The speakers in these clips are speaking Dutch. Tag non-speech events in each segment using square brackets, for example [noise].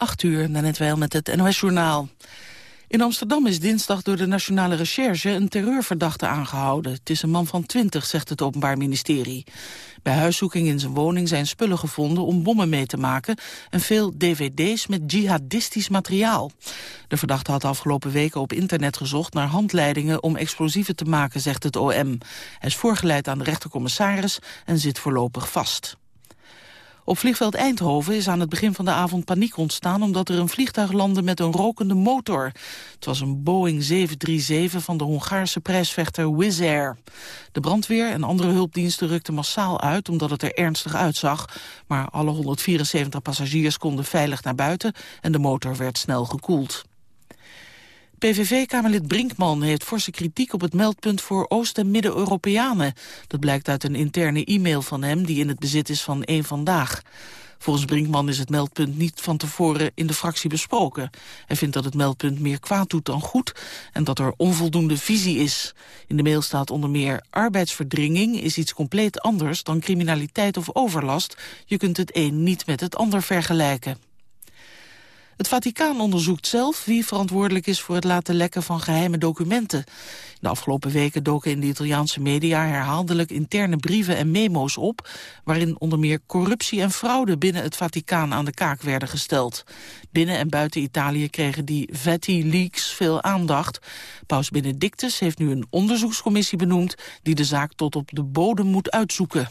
8 uur, net wel met het NOS-journaal. In Amsterdam is dinsdag door de Nationale Recherche een terreurverdachte aangehouden. Het is een man van 20, zegt het Openbaar Ministerie. Bij huiszoeking in zijn woning zijn spullen gevonden om bommen mee te maken... en veel dvd's met jihadistisch materiaal. De verdachte had afgelopen weken op internet gezocht naar handleidingen om explosieven te maken, zegt het OM. Hij is voorgeleid aan de rechtercommissaris en zit voorlopig vast. Op vliegveld Eindhoven is aan het begin van de avond paniek ontstaan... omdat er een vliegtuig landde met een rokende motor. Het was een Boeing 737 van de Hongaarse prijsvechter Wizz Air. De brandweer en andere hulpdiensten rukten massaal uit... omdat het er ernstig uitzag. Maar alle 174 passagiers konden veilig naar buiten... en de motor werd snel gekoeld. PVV-kamerlid Brinkman heeft forse kritiek op het meldpunt voor Oost- en Midden-Europeanen. Dat blijkt uit een interne e-mail van hem die in het bezit is van één Vandaag. Volgens Brinkman is het meldpunt niet van tevoren in de fractie besproken. Hij vindt dat het meldpunt meer kwaad doet dan goed en dat er onvoldoende visie is. In de mail staat onder meer arbeidsverdringing is iets compleet anders dan criminaliteit of overlast. Je kunt het een niet met het ander vergelijken. Het Vaticaan onderzoekt zelf wie verantwoordelijk is voor het laten lekken van geheime documenten. De afgelopen weken doken in de Italiaanse media herhaaldelijk interne brieven en memo's op, waarin onder meer corruptie en fraude binnen het Vaticaan aan de kaak werden gesteld. Binnen en buiten Italië kregen die Vati leaks veel aandacht. Paus Benedictus heeft nu een onderzoekscommissie benoemd die de zaak tot op de bodem moet uitzoeken.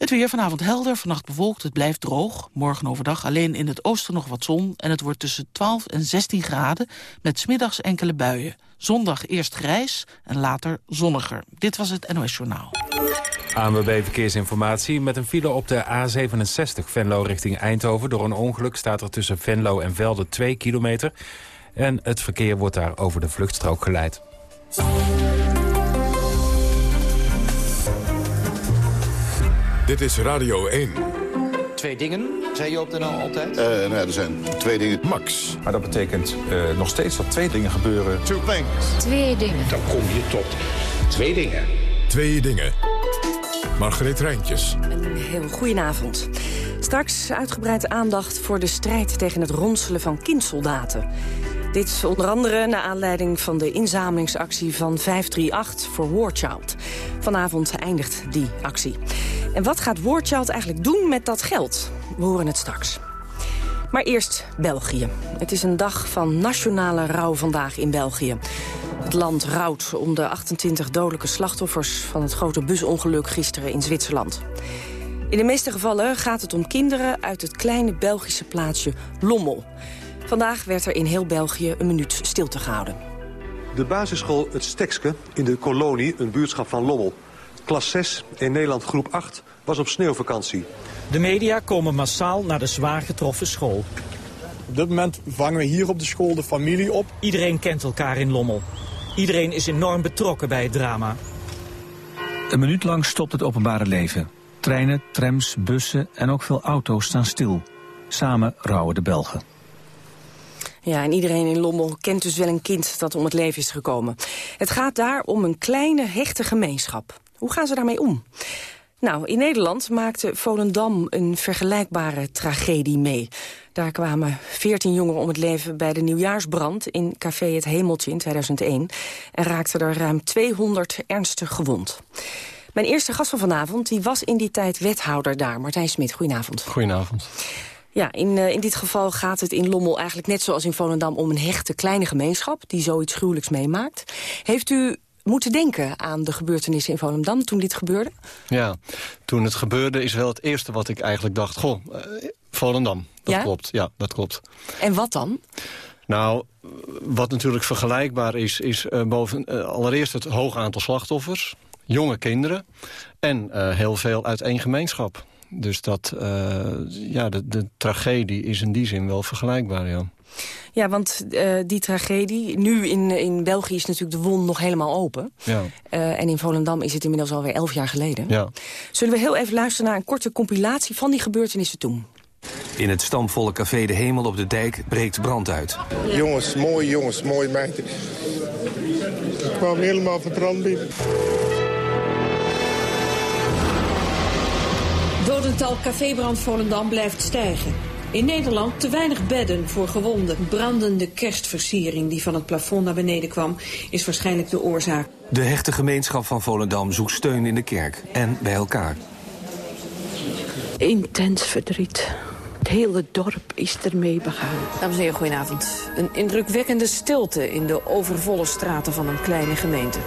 Het weer vanavond helder, vannacht bewolkt, het blijft droog. Morgen overdag alleen in het oosten nog wat zon... en het wordt tussen 12 en 16 graden met smiddags enkele buien. Zondag eerst grijs en later zonniger. Dit was het NOS Journaal. ANWB Verkeersinformatie. Met een file op de A67 Venlo richting Eindhoven. Door een ongeluk staat er tussen Venlo en Velde 2 kilometer. En het verkeer wordt daar over de vluchtstrook geleid. Dit is Radio 1. Twee dingen, zei je op de NL altijd? Uh, nou ja, er zijn twee dingen. Max. Maar dat betekent uh, nog steeds dat twee dingen gebeuren. Two things. Twee dingen. Dan kom je tot twee dingen. Twee dingen. Margreet Rijntjes. Een heel goedenavond. Straks uitgebreide aandacht voor de strijd tegen het ronselen van kindsoldaten. Dit onder andere naar aanleiding van de inzamelingsactie van 538 voor War Child. Vanavond eindigt die actie. En wat gaat War Child eigenlijk doen met dat geld? We horen het straks. Maar eerst België. Het is een dag van nationale rouw vandaag in België. Het land rouwt om de 28 dodelijke slachtoffers... van het grote busongeluk gisteren in Zwitserland. In de meeste gevallen gaat het om kinderen uit het kleine Belgische plaatsje Lommel. Vandaag werd er in heel België een minuut stilte gehouden. De basisschool Het Stekske in de kolonie, een buurtschap van Lommel. Klas 6, in Nederland groep 8, was op sneeuwvakantie. De media komen massaal naar de zwaar getroffen school. Op dit moment vangen we hier op de school de familie op. Iedereen kent elkaar in Lommel. Iedereen is enorm betrokken bij het drama. Een minuut lang stopt het openbare leven. Treinen, trams, bussen en ook veel auto's staan stil. Samen rouwen de Belgen. Ja, en iedereen in Lommel kent dus wel een kind dat om het leven is gekomen. Het gaat daar om een kleine, hechte gemeenschap. Hoe gaan ze daarmee om? Nou, in Nederland maakte Volendam een vergelijkbare tragedie mee. Daar kwamen 14 jongeren om het leven bij de nieuwjaarsbrand... in café Het Hemeltje in 2001... en raakten er ruim 200 ernstig gewond. Mijn eerste gast van vanavond die was in die tijd wethouder daar. Martijn Smit, goedenavond. Goedenavond. Ja, in, uh, in dit geval gaat het in Lommel eigenlijk net zoals in Volendam... om een hechte kleine gemeenschap die zoiets gruwelijks meemaakt. Heeft u moeten denken aan de gebeurtenissen in Volendam toen dit gebeurde? Ja, toen het gebeurde is wel het eerste wat ik eigenlijk dacht... goh, uh, Volendam, dat ja? klopt. Ja, dat klopt. En wat dan? Nou, wat natuurlijk vergelijkbaar is... is uh, boven, uh, allereerst het hoog aantal slachtoffers, jonge kinderen... en heel veel uit één gemeenschap. Dus dat, uh, ja, de, de tragedie is in die zin wel vergelijkbaar, ja. Ja, want uh, die tragedie, nu in, in België is natuurlijk de wond nog helemaal open. Ja. Uh, en in Volendam is het inmiddels alweer elf jaar geleden. Ja. Zullen we heel even luisteren naar een korte compilatie van die gebeurtenissen toen? In het stampvolle café De Hemel op de Dijk breekt brand uit. Jongens, mooie jongens, mooie meiden. Ik kwam helemaal verbrand binnen. Dodental cafébrand Volendam blijft stijgen. In Nederland te weinig bedden voor gewonden. Brandende kerstversiering die van het plafond naar beneden kwam... is waarschijnlijk de oorzaak. De hechte gemeenschap van Volendam zoekt steun in de kerk en bij elkaar. Intens verdriet. Het hele dorp is ermee begaan. Dames en heren, goedenavond. Een indrukwekkende stilte in de overvolle straten van een kleine gemeente.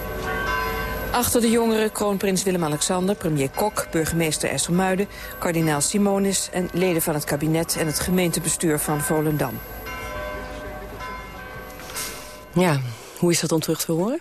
Achter de jongeren kroonprins Willem-Alexander, premier Kok, burgemeester Esselmuiden, kardinaal Simonis en leden van het kabinet en het gemeentebestuur van Volendam. Ja, hoe is dat om terug te horen?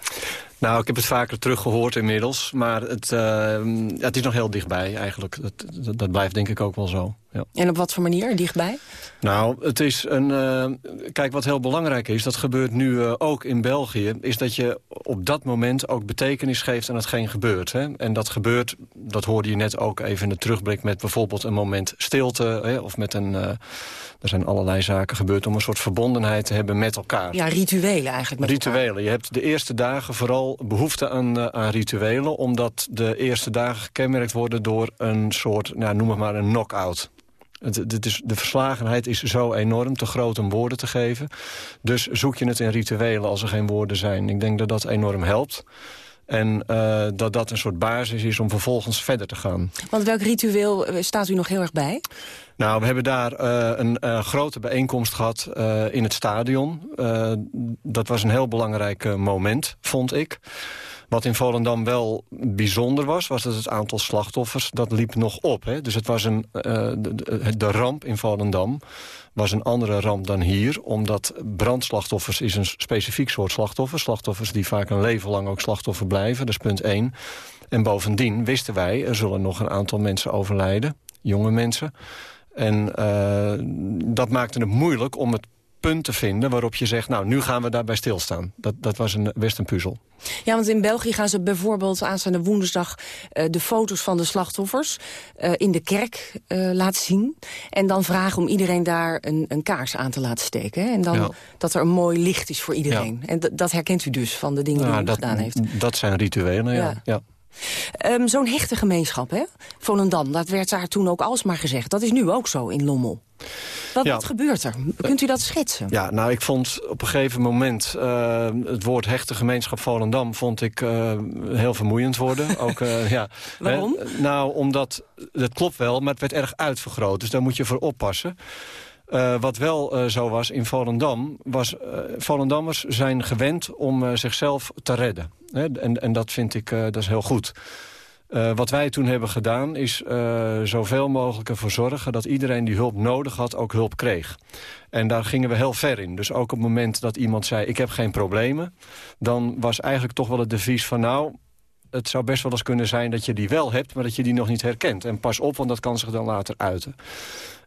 Nou, ik heb het vaker teruggehoord inmiddels. Maar het, uh, ja, het is nog heel dichtbij eigenlijk. Dat, dat, dat, blijft denk ik ook wel zo. Ja. En op wat voor manier dichtbij? Nou, het is een... Uh, kijk, wat heel belangrijk is, dat gebeurt nu uh, ook in België... is dat je op dat moment ook betekenis geeft aan hetgeen gebeurt. Hè? En dat gebeurt, dat hoorde je net ook even in de terugblik... met bijvoorbeeld een moment stilte hè? of met een... Er zijn allerlei zaken gebeurd om een soort verbondenheid te hebben met elkaar. Ja, rituelen eigenlijk met Rituelen. Elkaar. Je hebt de eerste dagen vooral behoefte aan, aan rituelen... omdat de eerste dagen gekenmerkt worden door een soort, nou, noem het maar een knock-out. Het, is, de verslagenheid is zo enorm, te groot om woorden te geven. Dus zoek je het in rituelen als er geen woorden zijn. Ik denk dat dat enorm helpt. En uh, dat dat een soort basis is om vervolgens verder te gaan. Want welk ritueel staat u nog heel erg bij? Nou, we hebben daar uh, een uh, grote bijeenkomst gehad in het stadion. dat was een heel belangrijk moment, vond ik. Wat in Volendam wel bijzonder was, was dat het aantal slachtoffers, dat liep nog op. Hè? Dus het was een, de, de ramp in Volendam was een andere ramp dan hier. Omdat brandslachtoffers is een specifiek soort slachtoffer. Slachtoffers die vaak een leven lang ook slachtoffer blijven. Dat is punt één. En bovendien wisten wij, er zullen nog een aantal mensen overlijden. Jonge mensen. En uh, dat maakte het moeilijk om het punt te vinden waarop je zegt... nou, nu gaan we daarbij stilstaan. Dat, dat was een, best een puzzel. Ja, want in België gaan ze bijvoorbeeld aanstaande woensdag... Uh, de foto's van de slachtoffers uh, in de kerk uh, laten zien. En dan vragen om iedereen daar een, een kaars aan te laten steken. Hè? En dan ja. dat er een mooi licht is voor iedereen. Ja. En dat herkent u dus van de dingen die u dat, gedaan heeft. Dat zijn rituelen, ja. ja. Um, Zo'n hechte gemeenschap, hè? Volendam, dat werd daar toen ook alsmaar gezegd. Dat is nu ook zo in Lommel. Wat, ja. wat gebeurt er? Kunt u dat schetsen? Ja, nou, ik vond op een gegeven moment uh, het woord hechte gemeenschap Volendam vond ik uh, heel vermoeiend worden. [laughs] Ook, uh, ja, Waarom? Hè? Nou, omdat het klopt wel, maar het werd erg uitvergroot. Dus daar moet je voor oppassen. Uh, wat wel uh, zo was in Volendam, was uh, Volendammers zijn gewend om zichzelf te redden. Hè? En, en dat vind ik dat is heel goed. Uh, wat wij toen hebben gedaan is uh, zoveel mogelijk ervoor zorgen... dat iedereen die hulp nodig had ook hulp kreeg. En daar gingen we heel ver in. Dus ook op het moment dat iemand zei, ik heb geen problemen... dan was eigenlijk toch wel het devies van... nou, het zou best wel eens kunnen zijn dat je die wel hebt... maar dat je die nog niet herkent. En pas op, want dat kan zich dan later uiten.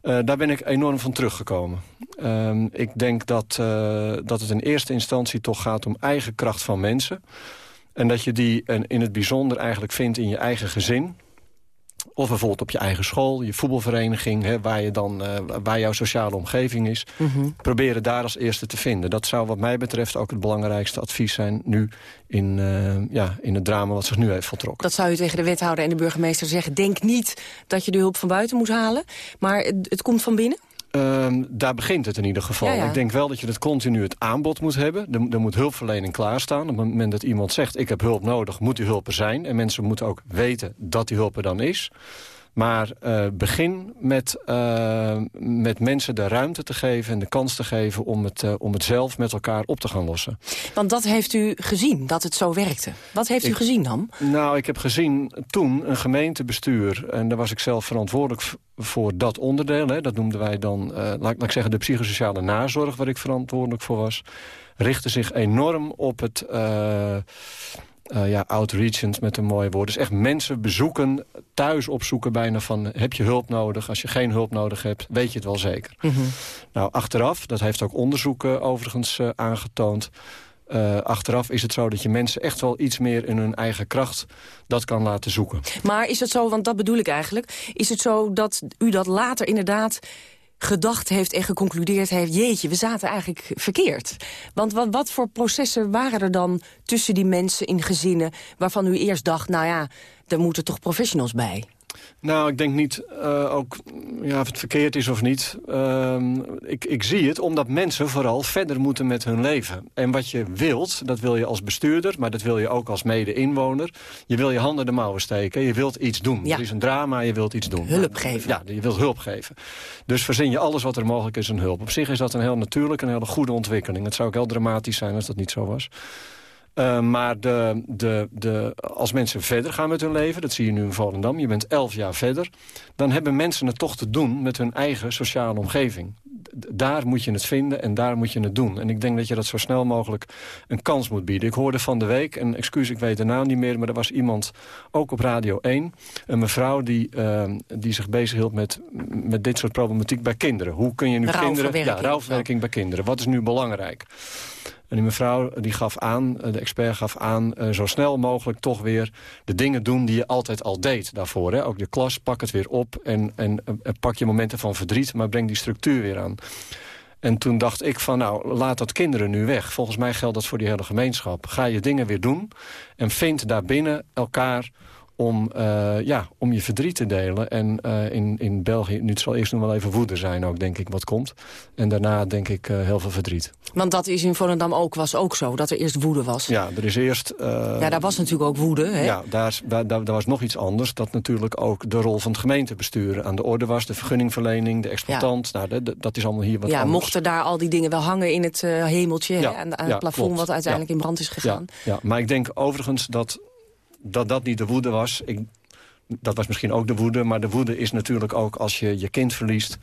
Uh, daar ben ik enorm van teruggekomen. Uh, ik denk dat, dat het in eerste instantie toch gaat om eigen kracht van mensen... En dat je die in het bijzonder eigenlijk vindt in je eigen gezin. Of bijvoorbeeld op je eigen school, je voetbalvereniging... Hè, waar, je dan, uh, waar jouw sociale omgeving is. Mm -hmm. Proberen daar als eerste te vinden. Dat zou wat mij betreft ook het belangrijkste advies zijn... nu in, uh, ja, in het drama wat zich nu heeft voltrokken. Dat zou u tegen de wethouder en de burgemeester zeggen. Denk niet dat je de hulp van buiten moet halen. Maar het, het komt van binnen? Uh, daar begint het in ieder geval. Ja, ja. Ik denk wel dat je het continu het aanbod moet hebben. Er, er, moet hulpverlening klaarstaan. Op het moment dat iemand zegt, ik heb hulp nodig, moet die hulp er zijn. En mensen moeten ook weten dat die hulp er dan is. Maar uh, begin met, uh, met mensen de ruimte te geven en de kans te geven... om het, uh, om het zelf met elkaar op te gaan lossen. Want dat heeft u gezien, dat het zo werkte. Wat heeft ik, u gezien dan? Nou, ik heb gezien toen een gemeentebestuur... en daar was ik zelf verantwoordelijk voor dat onderdeel. Hè, dat noemden wij dan, laat, laat ik zeggen, de psychosociale nazorg... waar ik verantwoordelijk voor was richtte zich enorm op het... Uh, ja, outreachend met een mooi woord. Dus echt mensen bezoeken, thuis opzoeken bijna van... heb je hulp nodig? Als je geen hulp nodig hebt, weet je het wel zeker. Mm -hmm. Nou, achteraf, dat heeft ook onderzoek uh, overigens uh, aangetoond... achteraf is het zo dat je mensen echt wel iets meer in hun eigen kracht... dat kan laten zoeken. Maar is het zo, want dat bedoel ik eigenlijk... is het zo dat u dat later inderdaad gedacht heeft en geconcludeerd heeft... jeetje, we zaten eigenlijk verkeerd. Want wat, wat voor processen waren er dan tussen die mensen in gezinnen... waarvan u eerst dacht, nou ja, er moeten toch professionals bij? Nou, ik denk niet uh, ook ja, of het verkeerd is of niet. Uh, ik, ik zie het omdat mensen vooral verder moeten met hun leven. En wat je wilt, dat wil je als bestuurder... maar dat wil je ook als mede-inwoner. Je wil je handen de mouwen steken. Je wilt iets doen. Ja. Er is een drama, je wilt iets doen. Hulp geven. Ja, je wilt hulp geven. Dus verzin je alles wat er mogelijk is een hulp. Op zich is dat een heel natuurlijke, een hele goede ontwikkeling. Het zou ook heel dramatisch zijn als dat niet zo was. Uh, maar de, de, de, als mensen verder gaan met hun leven, dat zie je nu in Volendam... je bent elf jaar verder, dan hebben mensen het toch te doen... met hun eigen sociale omgeving. daar moet je het vinden en daar moet je het doen. En ik denk dat je dat zo snel mogelijk een kans moet bieden. Ik hoorde van de week, en excuus, ik weet de naam niet meer... maar er was iemand, ook op Radio 1, een mevrouw... die, uh, die zich bezighield met, met dit soort problematiek bij kinderen. Hoe kun je nu kinderen... Ja, rouwverwerking bij kinderen. Wat is nu belangrijk? En die mevrouw die gaf aan, eh, de expert gaf aan... Uh, zo snel mogelijk toch weer de dingen doen die je altijd al deed daarvoor. Hè? Ook de klas, pak het weer op en, en pak je momenten van verdriet... maar breng die structuur weer aan. En toen dacht ik van, nou, laat dat kinderen nu weg. Volgens mij geldt dat voor die hele gemeenschap. Ga je dingen weer doen en vind daarbinnen elkaar om, uh, ja, om je verdriet te delen. En uh, in, in België, nu het zal eerst nog wel even woede zijn ook, denk ik, wat komt. En daarna, denk ik, uh, heel veel verdriet. Want dat is in Volendam ook, was ook zo, dat er eerst woede was. Ja, er is eerst... ja, daar was natuurlijk ook woede, hè? Ja, daar, daar, daar, was nog iets anders. Dat natuurlijk ook de rol van het gemeentebestuur aan de orde was. De vergunningverlening, de exploitant. Ja. Nou, de, dat is allemaal hier wat ja, anders. mochten daar al die dingen wel hangen in het hemeltje, ja, hè, aan, aan het plafond... Wat uiteindelijk in brand is gegaan. Ja, ja, maar ik denk overigens dat dat dat niet de woede was. Ik, dat was misschien ook de woede, maar de woede is natuurlijk ook als je je kind verliest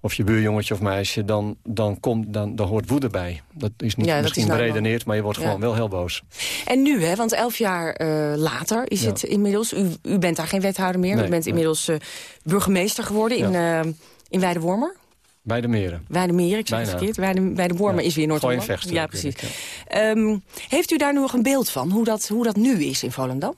of je buurjongetje of meisje, dan, dan, komt, dan, dan hoort woede bij. Dat is niet ja, misschien is nou beredeneerd, maar je wordt ja. gewoon wel heel boos. En nu, hè, want elf jaar uh, later is ja. het inmiddels... U, u bent daar geen wethouder meer, nee, u bent inmiddels uh, burgemeester geworden in, uh, in Weidewormer. Bij de meren. Bij de meren, ik zeg het verkeerd. Bij de, bij de Wormer is weer Noord-Holland. Ja, precies. Ja. Um, heeft u daar nu nog een beeld van, hoe dat, hoe dat nu is in Volendam?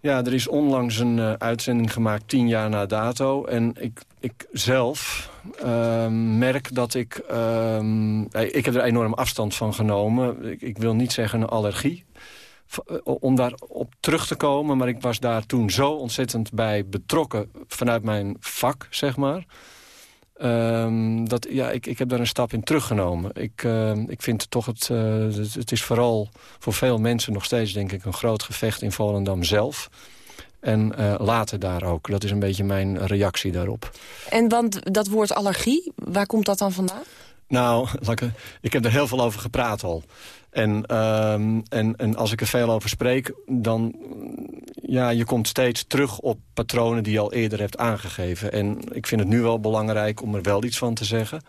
Ja, er is onlangs een uh, uitzending gemaakt, tien jaar na dato. En ik, ik zelf uh, merk dat ik... Uh, ik heb er enorm afstand van genomen. Ik, ik wil niet zeggen een allergie om daarop terug te komen. Maar ik was daar toen zo ontzettend bij betrokken vanuit mijn vak, zeg maar. Um, dat, ja, ik, ik heb daar een stap in teruggenomen. Ik, uh, ik vind toch, het, uh, het, het is vooral voor veel mensen nog steeds denk ik een groot gevecht in Volendam zelf. En uh, later daar ook. Dat is een beetje mijn reactie daarop. En want dat woord allergie, waar komt dat dan vandaan? Nou, [laughs] ik heb er heel veel over gepraat al. En, um, en, en als ik er veel over spreek, dan... Ja, je komt steeds terug op patronen die je al eerder hebt aangegeven. En ik vind het nu wel belangrijk om er wel iets van te zeggen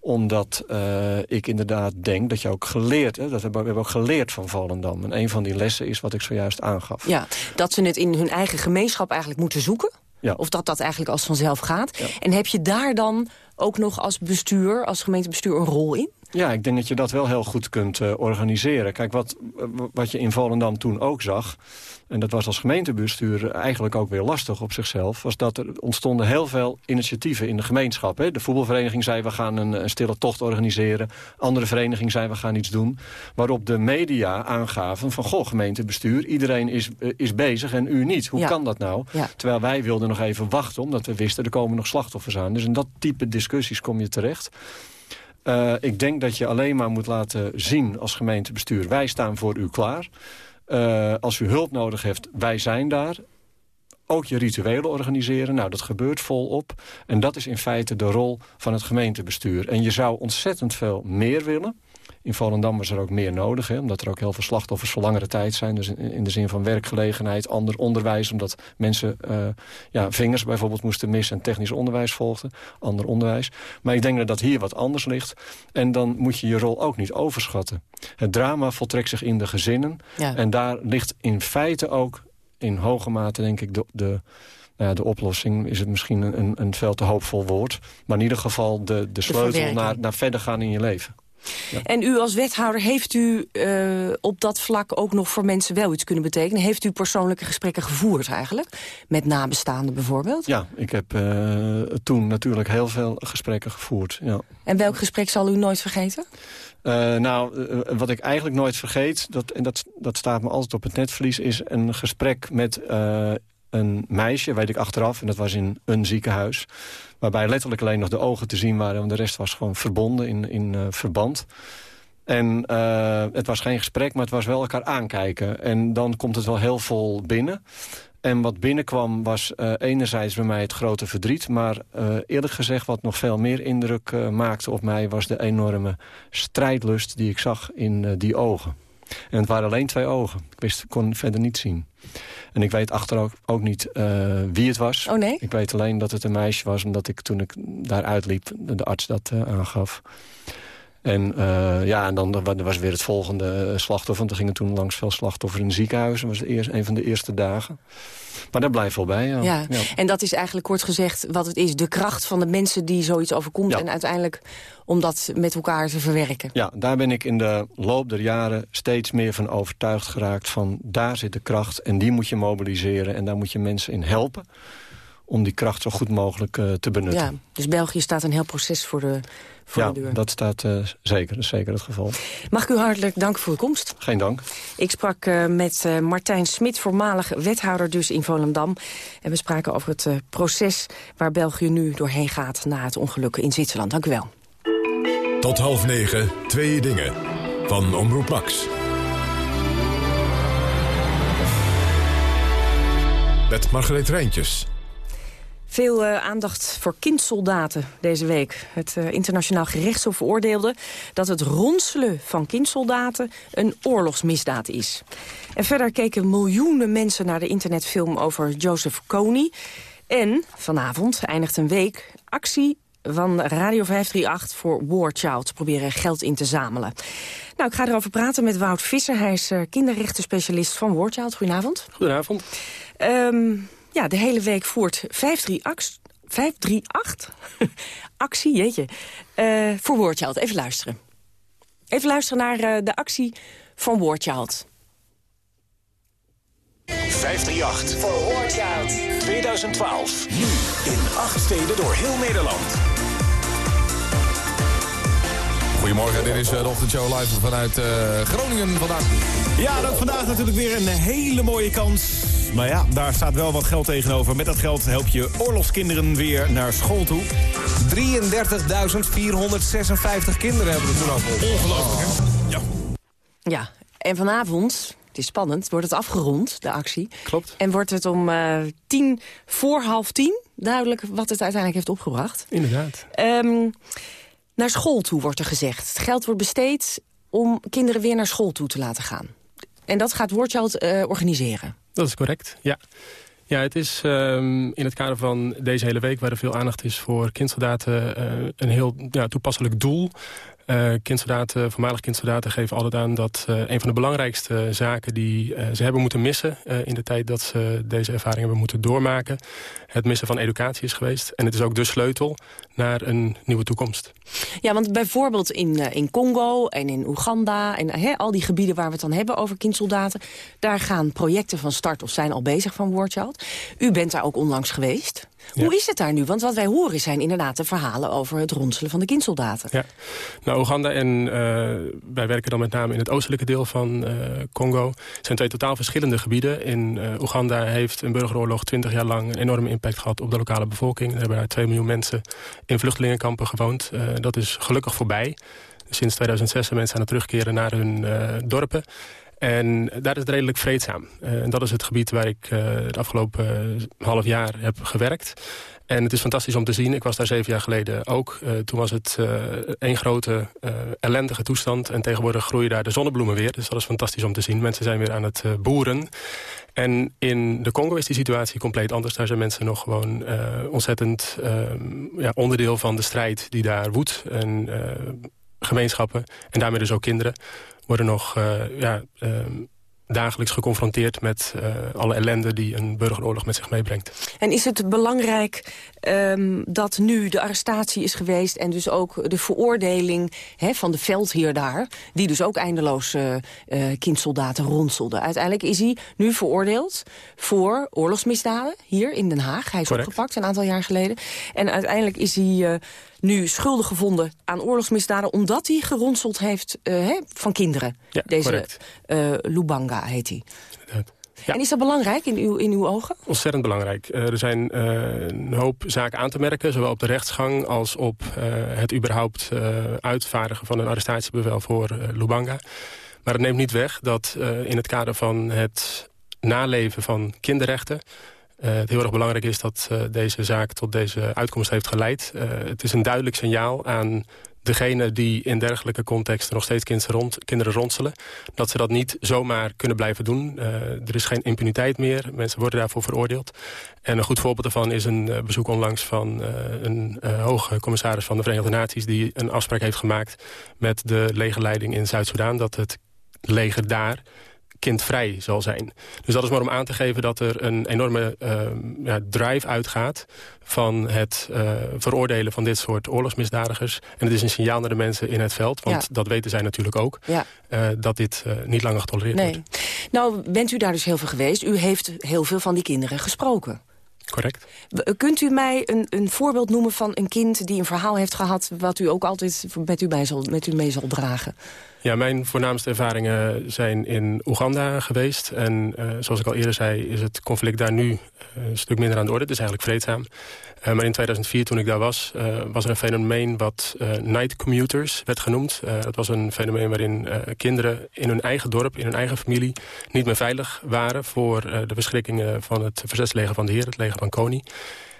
omdat uh, ik inderdaad denk dat je ook geleerd... Hè, dat hebben we hebben ook geleerd van Volendam. En een van die lessen is wat ik zojuist aangaf. Ja, dat ze het in hun eigen gemeenschap eigenlijk moeten zoeken. Ja. Of dat dat eigenlijk als vanzelf gaat. Ja. En heb je daar dan ook nog als bestuur, als gemeentebestuur, een rol in? Ja, ik denk dat je dat wel heel goed kunt uh, organiseren. Kijk, wat, wat je in Volendam toen ook zag... en dat was als gemeentebestuur eigenlijk ook weer lastig op zichzelf... was dat er ontstonden heel veel initiatieven in de gemeenschap. Hè. De voetbalvereniging zei, we gaan een, een stille tocht organiseren. Andere vereniging zei, we gaan iets doen. Waarop de media aangaven van, goh, gemeentebestuur... iedereen is, uh, is bezig en u niet. Hoe Ja. kan dat nou? Ja. Terwijl wij wilden nog even wachten, omdat we wisten... er komen nog slachtoffers aan. Dus in dat type discussies kom je terecht... Uh, ik denk dat je alleen maar moet laten zien als gemeentebestuur... wij staan voor u klaar. Uh, als u hulp nodig heeft, wij zijn daar. Ook je rituelen organiseren, nou dat gebeurt volop. En dat is in feite de rol van het gemeentebestuur. En je zou ontzettend veel meer willen... In Volendam was er ook meer nodig, hè, omdat er ook heel veel slachtoffers voor langere tijd zijn. Dus in, in de zin van werkgelegenheid, ander onderwijs... omdat mensen uh, ja, vingers bijvoorbeeld moesten missen en technisch onderwijs volgden. Ander onderwijs. Maar ik denk dat dat hier wat anders ligt. En dan moet je je rol ook niet overschatten. Het drama voltrekt zich in de gezinnen. Ja. En daar ligt in feite ook in hoge mate, denk ik, de... de nou ja, de oplossing is het misschien een, een veel te hoopvol woord. Maar in ieder geval de, de sleutel naar, naar verder gaan in je leven. Ja. En u als wethouder, heeft u uh, op dat vlak ook nog voor mensen wel iets kunnen betekenen? Heeft u persoonlijke gesprekken gevoerd eigenlijk? Met nabestaanden bijvoorbeeld? Ja, ik heb uh, toen natuurlijk heel veel gesprekken gevoerd. Ja. En welk gesprek zal u nooit vergeten? Uh, nou, uh, wat ik eigenlijk nooit vergeet, dat, en dat, dat staat me altijd op het netvlies... is een gesprek met uh, een meisje, weet ik achteraf. En dat was in een ziekenhuis. Waarbij letterlijk alleen nog de ogen te zien waren. Want de rest was gewoon verbonden in, in uh, verband. En uh, het was geen gesprek, maar het was wel elkaar aankijken. En dan komt het wel heel vol binnen. En wat binnenkwam was uh, enerzijds bij mij het grote verdriet... maar eerlijk gezegd wat nog veel meer indruk maakte op mij... was de enorme strijdlust die ik zag in die ogen. En het waren alleen twee ogen. Ik wist, kon verder niet zien. En ik weet achteraf ook, ook niet wie het was. Oh nee? Ik weet alleen dat het een meisje was... omdat ik toen ik daar uitliep de arts dat aangaf. En uh, ja, en dan was weer het volgende slachtoffer. Want we gingen toen langs veel slachtoffers in ziekenhuizen. Dat was de eerste, een van de eerste dagen. Maar daar blijft wel bij, ja. ja. ja. En dat is eigenlijk kort gezegd wat het is. De kracht van de mensen die zoiets overkomt. Ja. En uiteindelijk om dat met elkaar te verwerken. Ja, daar ben ik in de loop der jaren steeds meer van overtuigd geraakt. Van daar zit de kracht en die moet je mobiliseren. En daar moet je mensen in helpen om die kracht zo goed mogelijk uh, te benutten. Ja, dus België staat een heel proces voor de, voor ja, de deur. dat staat uh, zeker, dat is zeker het geval. Mag ik u hartelijk danken voor uw komst. Geen dank. Ik sprak uh, met Martijn Smit, voormalig wethouder dus in Volendam. En we spraken over het proces waar België nu doorheen gaat... na het ongeluk in Zwitserland. Dank u wel. Tot half negen, twee dingen. Van Omroep Max. Met Margreet Rijntjes. Veel uh, aandacht voor kindsoldaten deze week. Het uh, internationaal gerechtshof veroordeelde dat het ronselen van kindsoldaten een oorlogsmisdaad is. En verder keken miljoenen mensen naar de internetfilm over Joseph Kony. En vanavond eindigt een week actie van Radio 538 voor War Child. Proberen geld in te zamelen. Nou, ik ga erover praten met Wout Visser. Hij is uh, kinderrechtenspecialist van War Child. Goedenavond. Goedenavond. Um, ja, de hele week voert 538, 538 [laughs] actie, jeetje, uh, voor Warchild. Even luisteren. Even luisteren naar uh, de actie van Warchild. 538 voor Warchild 2012. Nu in acht steden door heel Nederland. Goedemorgen, dit is de ochtendshow live vanuit uh, Groningen vandaag. Ja, dan vandaag natuurlijk weer een hele mooie kans. Maar ja, daar staat wel wat geld tegenover. Met dat geld help je oorlogskinderen weer naar school toe. 33.456 kinderen hebben we toen al. Ongelooflijk, hè? Ja. Ja, en vanavond, het is spannend, wordt het afgerond, de actie. Klopt. En wordt het om uh, tien voor half tien duidelijk wat het uiteindelijk heeft opgebracht. Inderdaad. Um, naar school toe wordt er gezegd. Het geld wordt besteed om kinderen weer naar school toe te laten gaan. En dat gaat Wordchild uh, organiseren. Dat is correct, ja. Ja, het is um, in het kader van deze hele week... waar er veel aandacht is voor kindsoldaten... Uh, een heel ja, toepasselijk doel. Uh, kindsoldaten, voormalig kindsoldaten geven altijd aan dat uh, een van de belangrijkste zaken die uh, ze hebben moeten missen in de tijd dat ze deze ervaring hebben moeten doormaken, het missen van educatie is geweest. En het is ook de sleutel naar een nieuwe toekomst. Ja, want bijvoorbeeld in, in Congo en in Oeganda en al die gebieden waar we het dan hebben over kindsoldaten, daar gaan projecten van start of zijn al bezig van Warchild. U bent daar ook onlangs geweest. Ja. Hoe is het daar nu? Want wat wij horen zijn inderdaad de verhalen over het ronselen van de kindsoldaten. Ja, nou Oeganda en uh, wij werken dan met name in het oostelijke deel van uh, Congo. zijn twee totaal verschillende gebieden. In uh, Oeganda heeft een burgeroorlog twintig jaar lang een enorme impact gehad op de lokale bevolking. Er hebben daar 2 miljoen mensen in vluchtelingenkampen gewoond. dat is gelukkig voorbij. Sinds 2006 zijn mensen aan het terugkeren naar hun dorpen. En daar is het redelijk vreedzaam. Uh, en dat is het gebied waar ik uh, het afgelopen uh, half jaar heb gewerkt. En het is fantastisch om te zien. Ik was daar zeven jaar geleden ook. toen was het één grote ellendige toestand. En tegenwoordig groeien daar de zonnebloemen weer. Dus dat is fantastisch om te zien. Mensen zijn weer aan het boeren. En in de Congo is die situatie compleet anders. Daar zijn mensen nog gewoon ontzettend ja, onderdeel van de strijd die daar woedt. En gemeenschappen, en daarmee dus ook kinderen worden nog uh, ja, uh, dagelijks geconfronteerd met uh, alle ellende die een burgeroorlog met zich meebrengt. En is het belangrijk um, dat nu de arrestatie is geweest en dus ook de veroordeling van de veldheer daar, die dus ook eindeloos uh, uh, kindsoldaten ronselde. Uiteindelijk is hij nu veroordeeld voor oorlogsmisdaden hier in Den Haag. Hij is Correct. opgepakt een aantal jaar geleden. En uiteindelijk is hij nu schuldig gevonden aan oorlogsmisdaden... omdat hij geronseld heeft uh, van kinderen. Ja, Deze Lubanga heet hij. En is dat belangrijk in uw, in uw ogen? Ontzettend belangrijk. Uh, er zijn uh, een hoop zaken aan te merken, zowel op de rechtsgang als op uh, het überhaupt uitvaardigen van een arrestatiebevel voor Lubanga. Maar het neemt niet weg dat in het kader van het naleven van kinderrechten het heel erg belangrijk is dat deze zaak tot deze uitkomst heeft geleid. het is een duidelijk signaal aan degene die in dergelijke contexten nog steeds kinderen, rond, kinderen ronselen... dat ze dat niet zomaar kunnen blijven doen. Uh, er is geen impuniteit meer. Mensen worden daarvoor veroordeeld. En een goed voorbeeld daarvan is een uh, bezoek onlangs van uh, een hoge commissaris van de Verenigde Naties... die een afspraak heeft gemaakt met de legerleiding in Zuid-Soedan... dat het leger daar kindvrij zal zijn. Dus dat is maar om aan te geven dat er een enorme uh, ja, drive uitgaat... van het uh, veroordelen van dit soort oorlogsmisdadigers. En het is een signaal naar de mensen in het veld, want ja. dat weten zij natuurlijk ook... Ja. Uh, dat dit niet langer getolereerd nee. wordt. Nou, bent u daar dus heel veel geweest. U heeft heel veel van die kinderen gesproken. Correct. Kunt u mij een, een voorbeeld noemen van een kind die een verhaal heeft gehad... wat u ook altijd met u, bij zal, met u mee zal dragen? Ja, mijn voornaamste ervaringen zijn in Oeganda geweest. En uh, zoals ik al eerder zei, is het conflict daar nu uh, een stuk minder aan de orde. Het is eigenlijk vreedzaam. Uh, maar in 2004, toen ik daar was, was er een fenomeen wat night commuters werd genoemd. dat was een fenomeen waarin kinderen in hun eigen dorp, in hun eigen familie... niet meer veilig waren voor de verschrikkingen van het verzetsleger van de Heer, het leger van Kony.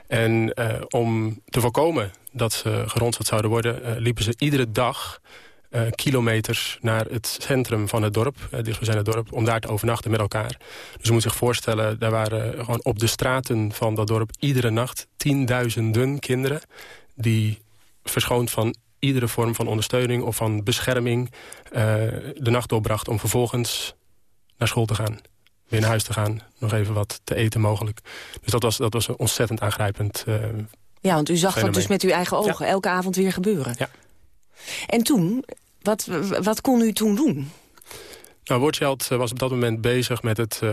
En om te voorkomen dat ze geronseld zouden worden, liepen ze iedere dag uh, kilometers naar het centrum van het dorp, uh, dichtbijzijn het dorp, om daar te overnachten met elkaar. Dus je moet zich voorstellen, daar waren gewoon op de straten van dat dorp iedere nacht tienduizenden kinderen die verschoond van iedere vorm van ondersteuning of van bescherming uh, de nacht doorbracht om vervolgens naar school te gaan. Weer naar huis te gaan, nog even wat te eten mogelijk. Dus dat was, dat was een ontzettend aangrijpend Ja, want u zag fenomeen. dat dus met uw eigen ogen ja. elke avond weer gebeuren. Ja. En toen, wat, wat kon u toen doen? Nou, Watcheld was op dat moment bezig met het uh,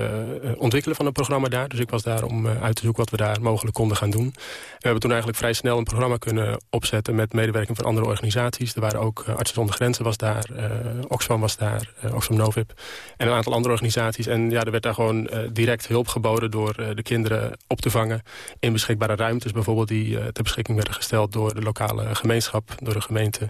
ontwikkelen van een programma daar. Dus ik was daar om uit te zoeken wat we daar mogelijk konden gaan doen. We hebben toen eigenlijk vrij snel een programma kunnen opzetten... met medewerking van andere organisaties. Er waren ook uh, Artsen zonder Grenzen was daar, Oxfam was daar, Oxfam Novib... en een aantal andere organisaties. En ja, er werd daar gewoon direct hulp geboden door de kinderen op te vangen... in beschikbare ruimtes bijvoorbeeld die ter beschikking werden gesteld... door de lokale gemeenschap, door de gemeente.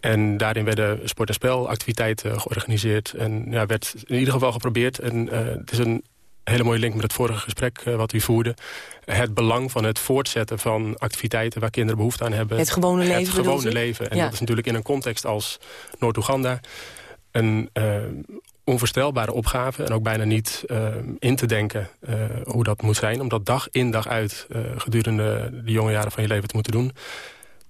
En daarin werden sport- en spelactiviteiten georganiseerd... En, werd in ieder geval geprobeerd. En uh, het is een hele mooie link met het vorige gesprek uh, wat u voerde. Het belang van het voortzetten van activiteiten waar kinderen behoefte aan hebben. Het gewone leven. Het gewone leven. En ja. dat is natuurlijk in een context als Noord-Oeganda een uh, onvoorstelbare opgave. En ook bijna niet uh, in te denken hoe dat moet zijn. Om dat dag in dag uit gedurende de jonge jaren van je leven te moeten doen.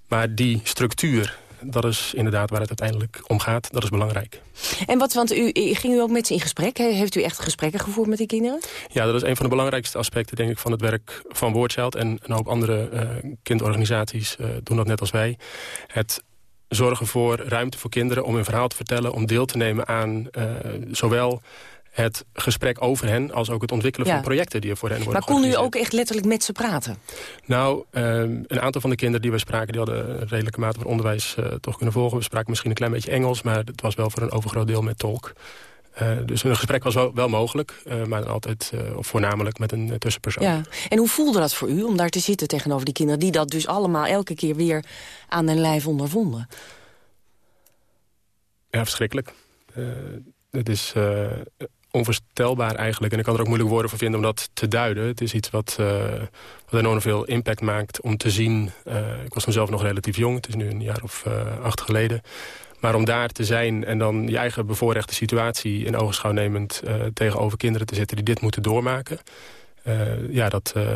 Maar die structuur dat is inderdaad waar het uiteindelijk om gaat. Dat is belangrijk. En wat, want u, ging u ook met ze in gesprek? Heeft u echt gesprekken gevoerd met die kinderen? Ja, dat is een van de belangrijkste aspecten denk ik, van het werk van Woordchild. En een hoop andere uh, kindorganisaties uh, doen dat net als wij. Het zorgen voor ruimte voor kinderen om hun verhaal te vertellen... om deel te nemen aan uh, zowel het gesprek over hen... als ook het ontwikkelen ja. van projecten die er voor hen worden Maar kon u ook echt letterlijk met ze praten? Nou, um, een aantal van de kinderen die we spraken... die hadden een redelijke mate van onderwijs uh, toch kunnen volgen. We spraken misschien een klein beetje Engels... maar het was wel voor een overgroot deel met tolk. Uh, dus een gesprek was wel, wel mogelijk, uh, maar altijd, of voornamelijk met een tussenpersoon. Ja. En hoe voelde dat voor u om daar te zitten tegenover die kinderen... die dat dus allemaal elke keer weer aan hun lijf ondervonden? Ja, verschrikkelijk. het is onvoorstelbaar eigenlijk. En ik kan er ook moeilijk woorden voor vinden om dat te duiden. Het is iets wat, uh, wat enorm veel impact maakt om te zien. Uh, ik was mezelf nog relatief jong. Het is nu een jaar of uh, acht geleden. Maar om daar te zijn en dan je eigen bevoorrechte situatie... in ogenschouw nemend tegenover kinderen te zitten die dit moeten doormaken... Uh, ja, dat uh,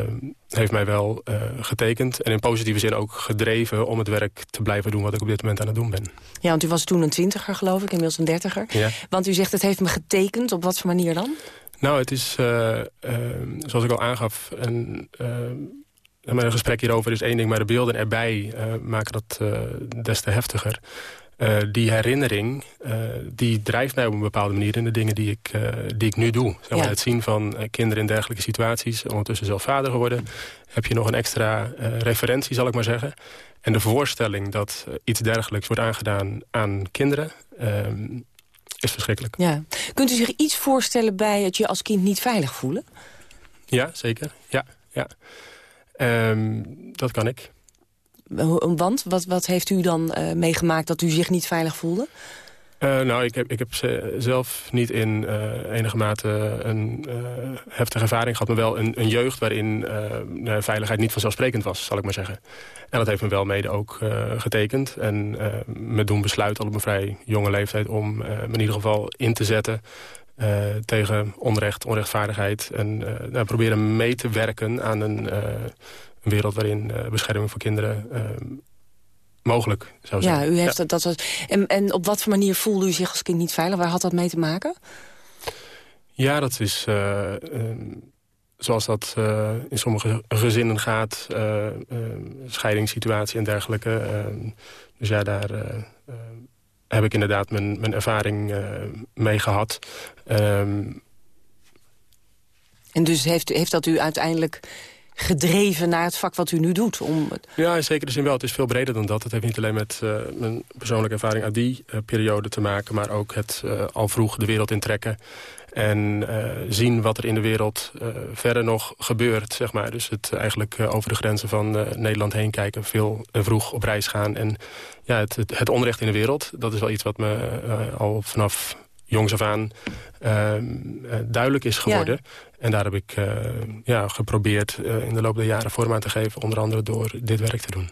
heeft mij wel uh, getekend. En in positieve zin ook gedreven om het werk te blijven doen... wat ik op dit moment aan het doen ben. Ja, want u was toen een twintiger, geloof ik, inmiddels een dertiger. Ja. Want u zegt, het heeft me getekend. Op wat voor manier dan? Nou, het is, zoals ik al aangaf... Een, een gesprek hierover is één ding... maar de beelden erbij maken dat des te heftiger. Uh, die herinnering, uh, die drijft mij op een bepaalde manier in de dingen die ik, uh, die ik nu doe. Zeg maar, ja. Het zien van kinderen in dergelijke situaties, ondertussen zelf vader geworden, heb je nog een extra referentie, zal ik maar zeggen. En de voorstelling dat iets dergelijks wordt aangedaan aan kinderen, ehm, is verschrikkelijk. Ja. Kunt u zich iets voorstellen bij het je als kind niet veilig voelen? Ja, zeker. Ja, ja. Ehm, dat kan ik. Want? Wat, wat heeft u dan uh, meegemaakt dat u zich niet veilig voelde? Uh, nou, ik heb, ik heb zelf niet in uh, enige mate een heftige ervaring gehad... maar wel een, een jeugd waarin veiligheid niet vanzelfsprekend was, zal ik maar zeggen. En dat heeft me wel mede ook getekend. En me doen besluiten al op een vrij jonge leeftijd... om me in ieder geval in te zetten tegen onrecht, onrechtvaardigheid... en nou, proberen mee te werken aan een, een wereld waarin bescherming voor kinderen mogelijk zou zijn. Ja, u heeft Dat, dat en, en op wat voor manier voelde u zich als kind niet veilig? Waar had dat mee te maken? Ja, dat is uh, zoals dat uh, in sommige gezinnen gaat. scheidingssituatie en dergelijke. dus ja, daar heb ik inderdaad mijn, mijn ervaring mee gehad. en dus heeft, heeft dat u uiteindelijk gedreven naar het vak wat u nu doet? Om... Ja, in zekere zin wel. Het is veel breder dan dat. Het heeft niet alleen met uh, mijn persoonlijke ervaring uit die uh, periode te maken... maar ook het uh, al vroeg de wereld intrekken. En zien wat er in de wereld verder nog gebeurt. Zeg maar. Dus het eigenlijk over de grenzen van Nederland heen kijken. Veel vroeg op reis gaan. En ja, het, het, onrecht in de wereld, dat is wel iets wat me al vanaf jongs af aan duidelijk is geworden. En daar heb ik uh, ja, geprobeerd uh, in de loop der jaren vorm aan te geven. Onder andere door dit werk te doen.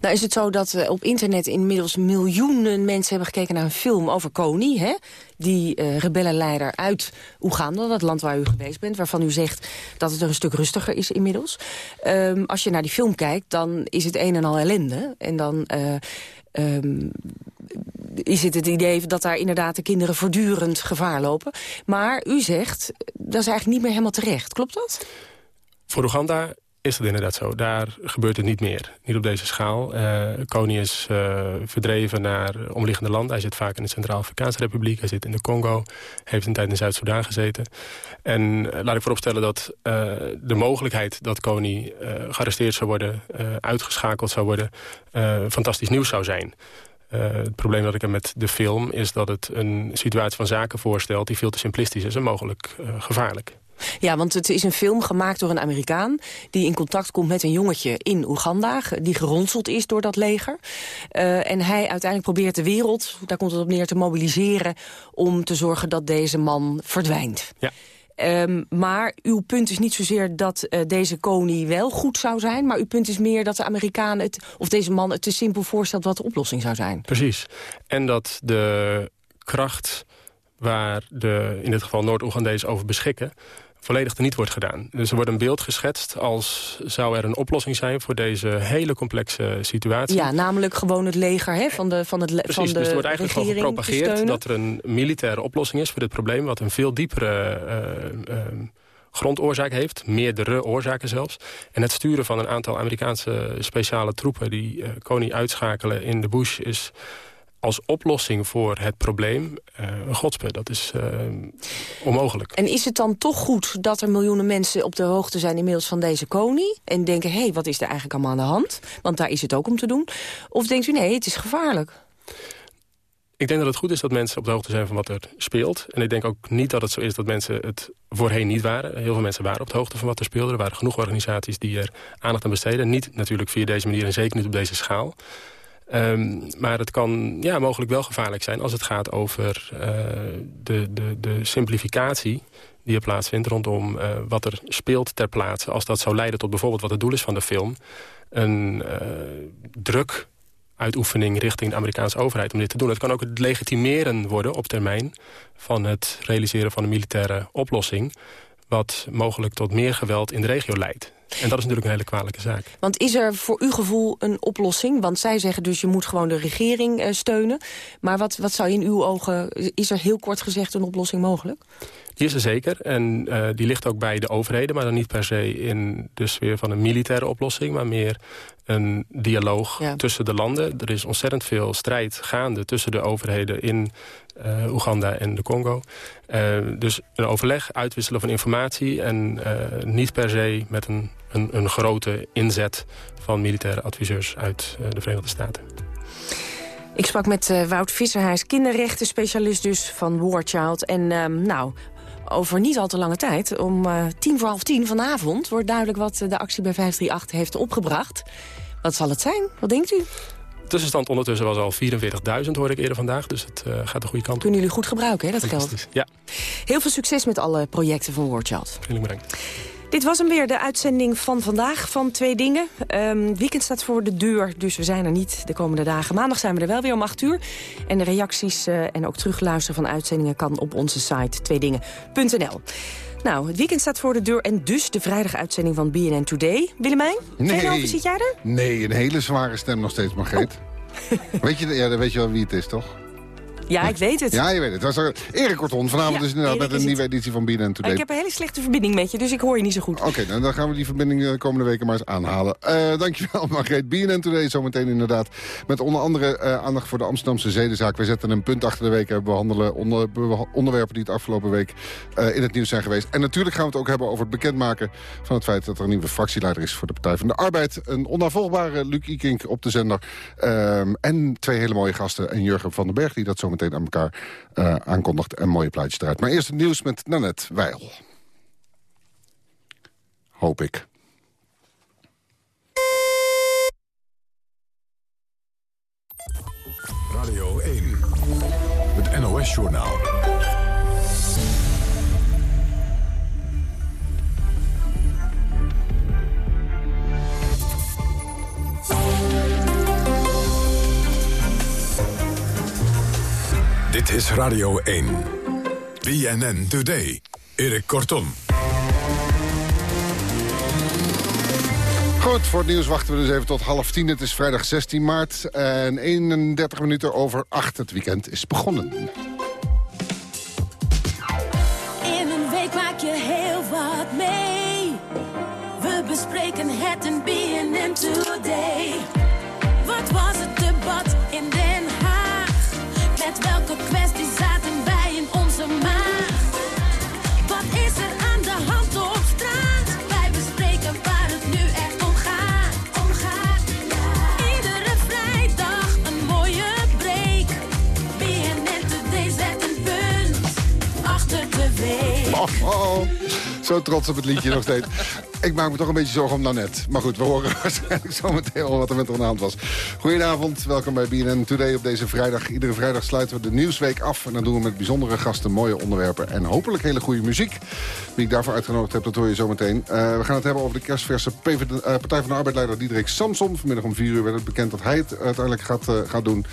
Nou is het zo dat op internet inmiddels miljoenen mensen hebben gekeken naar een film over Kony. Hè? Die rebellenleider uit Oeganda, dat land waar u geweest bent. Waarvan u zegt dat het er een stuk rustiger is inmiddels. Um, als je naar die film kijkt, dan is het een en al ellende. En dan... Um, is het het idee dat daar inderdaad de kinderen voortdurend gevaar lopen. Maar u zegt, dat is eigenlijk niet meer helemaal terecht. Klopt dat? Voor Oeganda is dat inderdaad zo. Daar gebeurt het niet meer. Niet op deze schaal. Uh, Kony is uh, verdreven naar omliggende landen. Hij zit vaak in de Centraal-Afrikaanse Republiek. Hij zit in de Congo. Heeft een tijd in Zuid-Soedan gezeten. En uh, laat ik vooropstellen dat de mogelijkheid dat Kony gearresteerd zou worden... uitgeschakeld zou worden, fantastisch nieuws zou zijn. Uh, het probleem dat ik heb met de film is dat het een situatie van zaken voorstelt... die veel te simplistisch is en mogelijk uh, gevaarlijk. Ja, want het is een film gemaakt door een Amerikaan... die in contact komt met een jongetje in Oeganda... die geronseld is door dat leger. Uh, en hij uiteindelijk probeert de wereld, daar komt het op neer, te mobiliseren... om te zorgen dat deze man verdwijnt. Ja. Um, maar uw punt is niet zozeer dat uh, deze koning wel goed zou zijn... maar uw punt is meer dat de Amerikaan het, of deze man het te simpel voorstelt... wat de oplossing zou zijn. Precies. En dat de kracht waar de, in dit geval Noord-Oegandees over beschikken volledig niet wordt gedaan. Dus er wordt een beeld geschetst als zou er een oplossing zijn... voor deze hele complexe situatie. Ja, namelijk gewoon het leger hè, van de van het Precies, van de dus er wordt eigenlijk gewoon gepropageerd dat er een militaire oplossing is voor dit probleem... wat een veel diepere... Uh, uh, grondoorzaak heeft, meerdere oorzaken zelfs. En het sturen van een aantal Amerikaanse speciale troepen... die uh, Koning uitschakelen in de bush is als oplossing voor het probleem uh, een godspe. Dat is uh, onmogelijk. En is het dan toch goed dat er miljoenen mensen op de hoogte zijn inmiddels van deze koning? En denken, hé, hey, wat is er eigenlijk allemaal aan de hand? Want daar is het ook om te doen. Of denkt u, nee, het is gevaarlijk? Ik denk dat het goed is dat mensen op de hoogte zijn van wat er speelt. En ik denk ook niet dat het zo is dat mensen het voorheen niet waren. Heel veel mensen waren op de hoogte van wat er speelde. Er waren genoeg organisaties die er aandacht aan besteden. Niet natuurlijk via deze manier en zeker niet op deze schaal. Um, maar het kan ja, mogelijk wel gevaarlijk zijn als het gaat over uh, de, de, de simplificatie die er plaatsvindt rondom uh, wat er speelt ter plaatse. Als dat zou leiden tot bijvoorbeeld wat het doel is van de film... een uh, druk uitoefening richting de Amerikaanse overheid om dit te doen. Het kan ook het legitimeren worden op termijn van het realiseren van een militaire oplossing wat mogelijk tot meer geweld in de regio leidt. En dat is natuurlijk een hele kwalijke zaak. Want is er voor uw gevoel een oplossing? Want zij zeggen dus je moet gewoon de regering uh, steunen. Maar wat, wat zou in uw ogen, is er heel kort gezegd een oplossing mogelijk? Die is er zeker. En uh, die ligt ook bij de overheden. Maar dan niet per se in de sfeer van een militaire oplossing. Maar meer een dialoog ja. tussen de landen. Er is ontzettend veel strijd gaande tussen de overheden in uh, Oeganda en de Congo. Uh, dus een overleg, uitwisselen van informatie... en niet per se met een, een, een, grote inzet van militaire adviseurs uit de Verenigde Staten. Ik sprak met uh, Wout Visserhuis, kinderrechtenspecialist dus van War Child. En um, nou, over niet al te lange tijd, om uh, tien voor half tien vanavond... wordt duidelijk wat de actie bij 538 heeft opgebracht. Wat zal het zijn? Wat denkt u? tussenstand ondertussen was al 44.000, hoorde ik eerder vandaag. Dus het gaat de goede kant op. Kunnen jullie goed gebruiken, hè, dat geld? Ja. Heel veel succes met alle projecten van War Child. Heel bedankt. Dit was hem weer, de uitzending van vandaag van Twee Dingen. Um, weekend staat voor de deur, dus we zijn er niet de komende dagen. Maandag zijn we er wel weer om 8 uur. En de reacties uh, en ook terugluisteren van uitzendingen... kan op onze site tweedingen.nl. Nou, het weekend staat voor de deur en dus de vrijdaguitzending van BNN Today. Willemijn, nee. zit jij er? Nee, een hele zware stem nog steeds, Margreet. Oh. weet, je, ja, dan weet je wel wie het is, toch? Ja, ik weet het. Ja, je weet het. was er Erik Korton vanavond ja, dus inderdaad met een nieuwe editie van BNN Today. Ik heb een hele slechte verbinding met je, dus ik hoor je niet zo goed. Oké, okay, nou, dan gaan we die verbinding de komende weken maar eens aanhalen. Uh, dankjewel, [laughs] Margreet. BNN Today zometeen inderdaad. Met onder andere uh, aandacht voor de Amsterdamse zedenzaak. We zetten een punt achter de week en behandelen onder, onderwerpen die het afgelopen week uh, in het nieuws zijn geweest. En natuurlijk gaan we het ook hebben over het bekendmaken van het feit dat er een nieuwe fractieleider is voor de Partij van de Arbeid. Een onafvolgbare Luc Ikink op de zender. Um, en twee hele mooie gasten. En Jurgen van den Berg die dat zometeen aan elkaar uh, aankondigt. En mooie plaatjes eruit. Maar eerst het nieuws met Nanette Weil. Hoop ik. Radio 1. Het NOS-journaal. Dit is Radio 1. BNN Today. Erik Kortom. Goed, voor het nieuws wachten we dus even tot half tien. Het is vrijdag 16 maart en 31 minuten over 8. Het weekend is begonnen. In een week maak je heel wat mee. We bespreken het in BNN Today. Welke kwesties zaten wij in onze maag? Wat is er aan de hand op straat? Wij bespreken waar het nu echt om gaat. Om. Iedere vrijdag een mooie break. BNN Today zet een punt achter de week. Oh, oh. Zo trots op het liedje nog steeds. Ik maak me toch een beetje zorgen om Nanette. Maar goed, we horen [laughs] waarschijnlijk zometeen al wat er met haar aan de hand was. Goedenavond, welkom bij BNN Today op deze vrijdag. Iedere vrijdag sluiten we de Nieuwsweek af. En dan doen we met bijzondere gasten mooie onderwerpen en hopelijk hele goede muziek. Wie ik daarvoor uitgenodigd heb, dat hoor je zometeen. Uh, we gaan het hebben over de kerstverse uh, Partij van de Arbeidleider Diederik Samson. Vanmiddag om vier uur werd het bekend dat hij het uiteindelijk gaat, uh, gaat doen.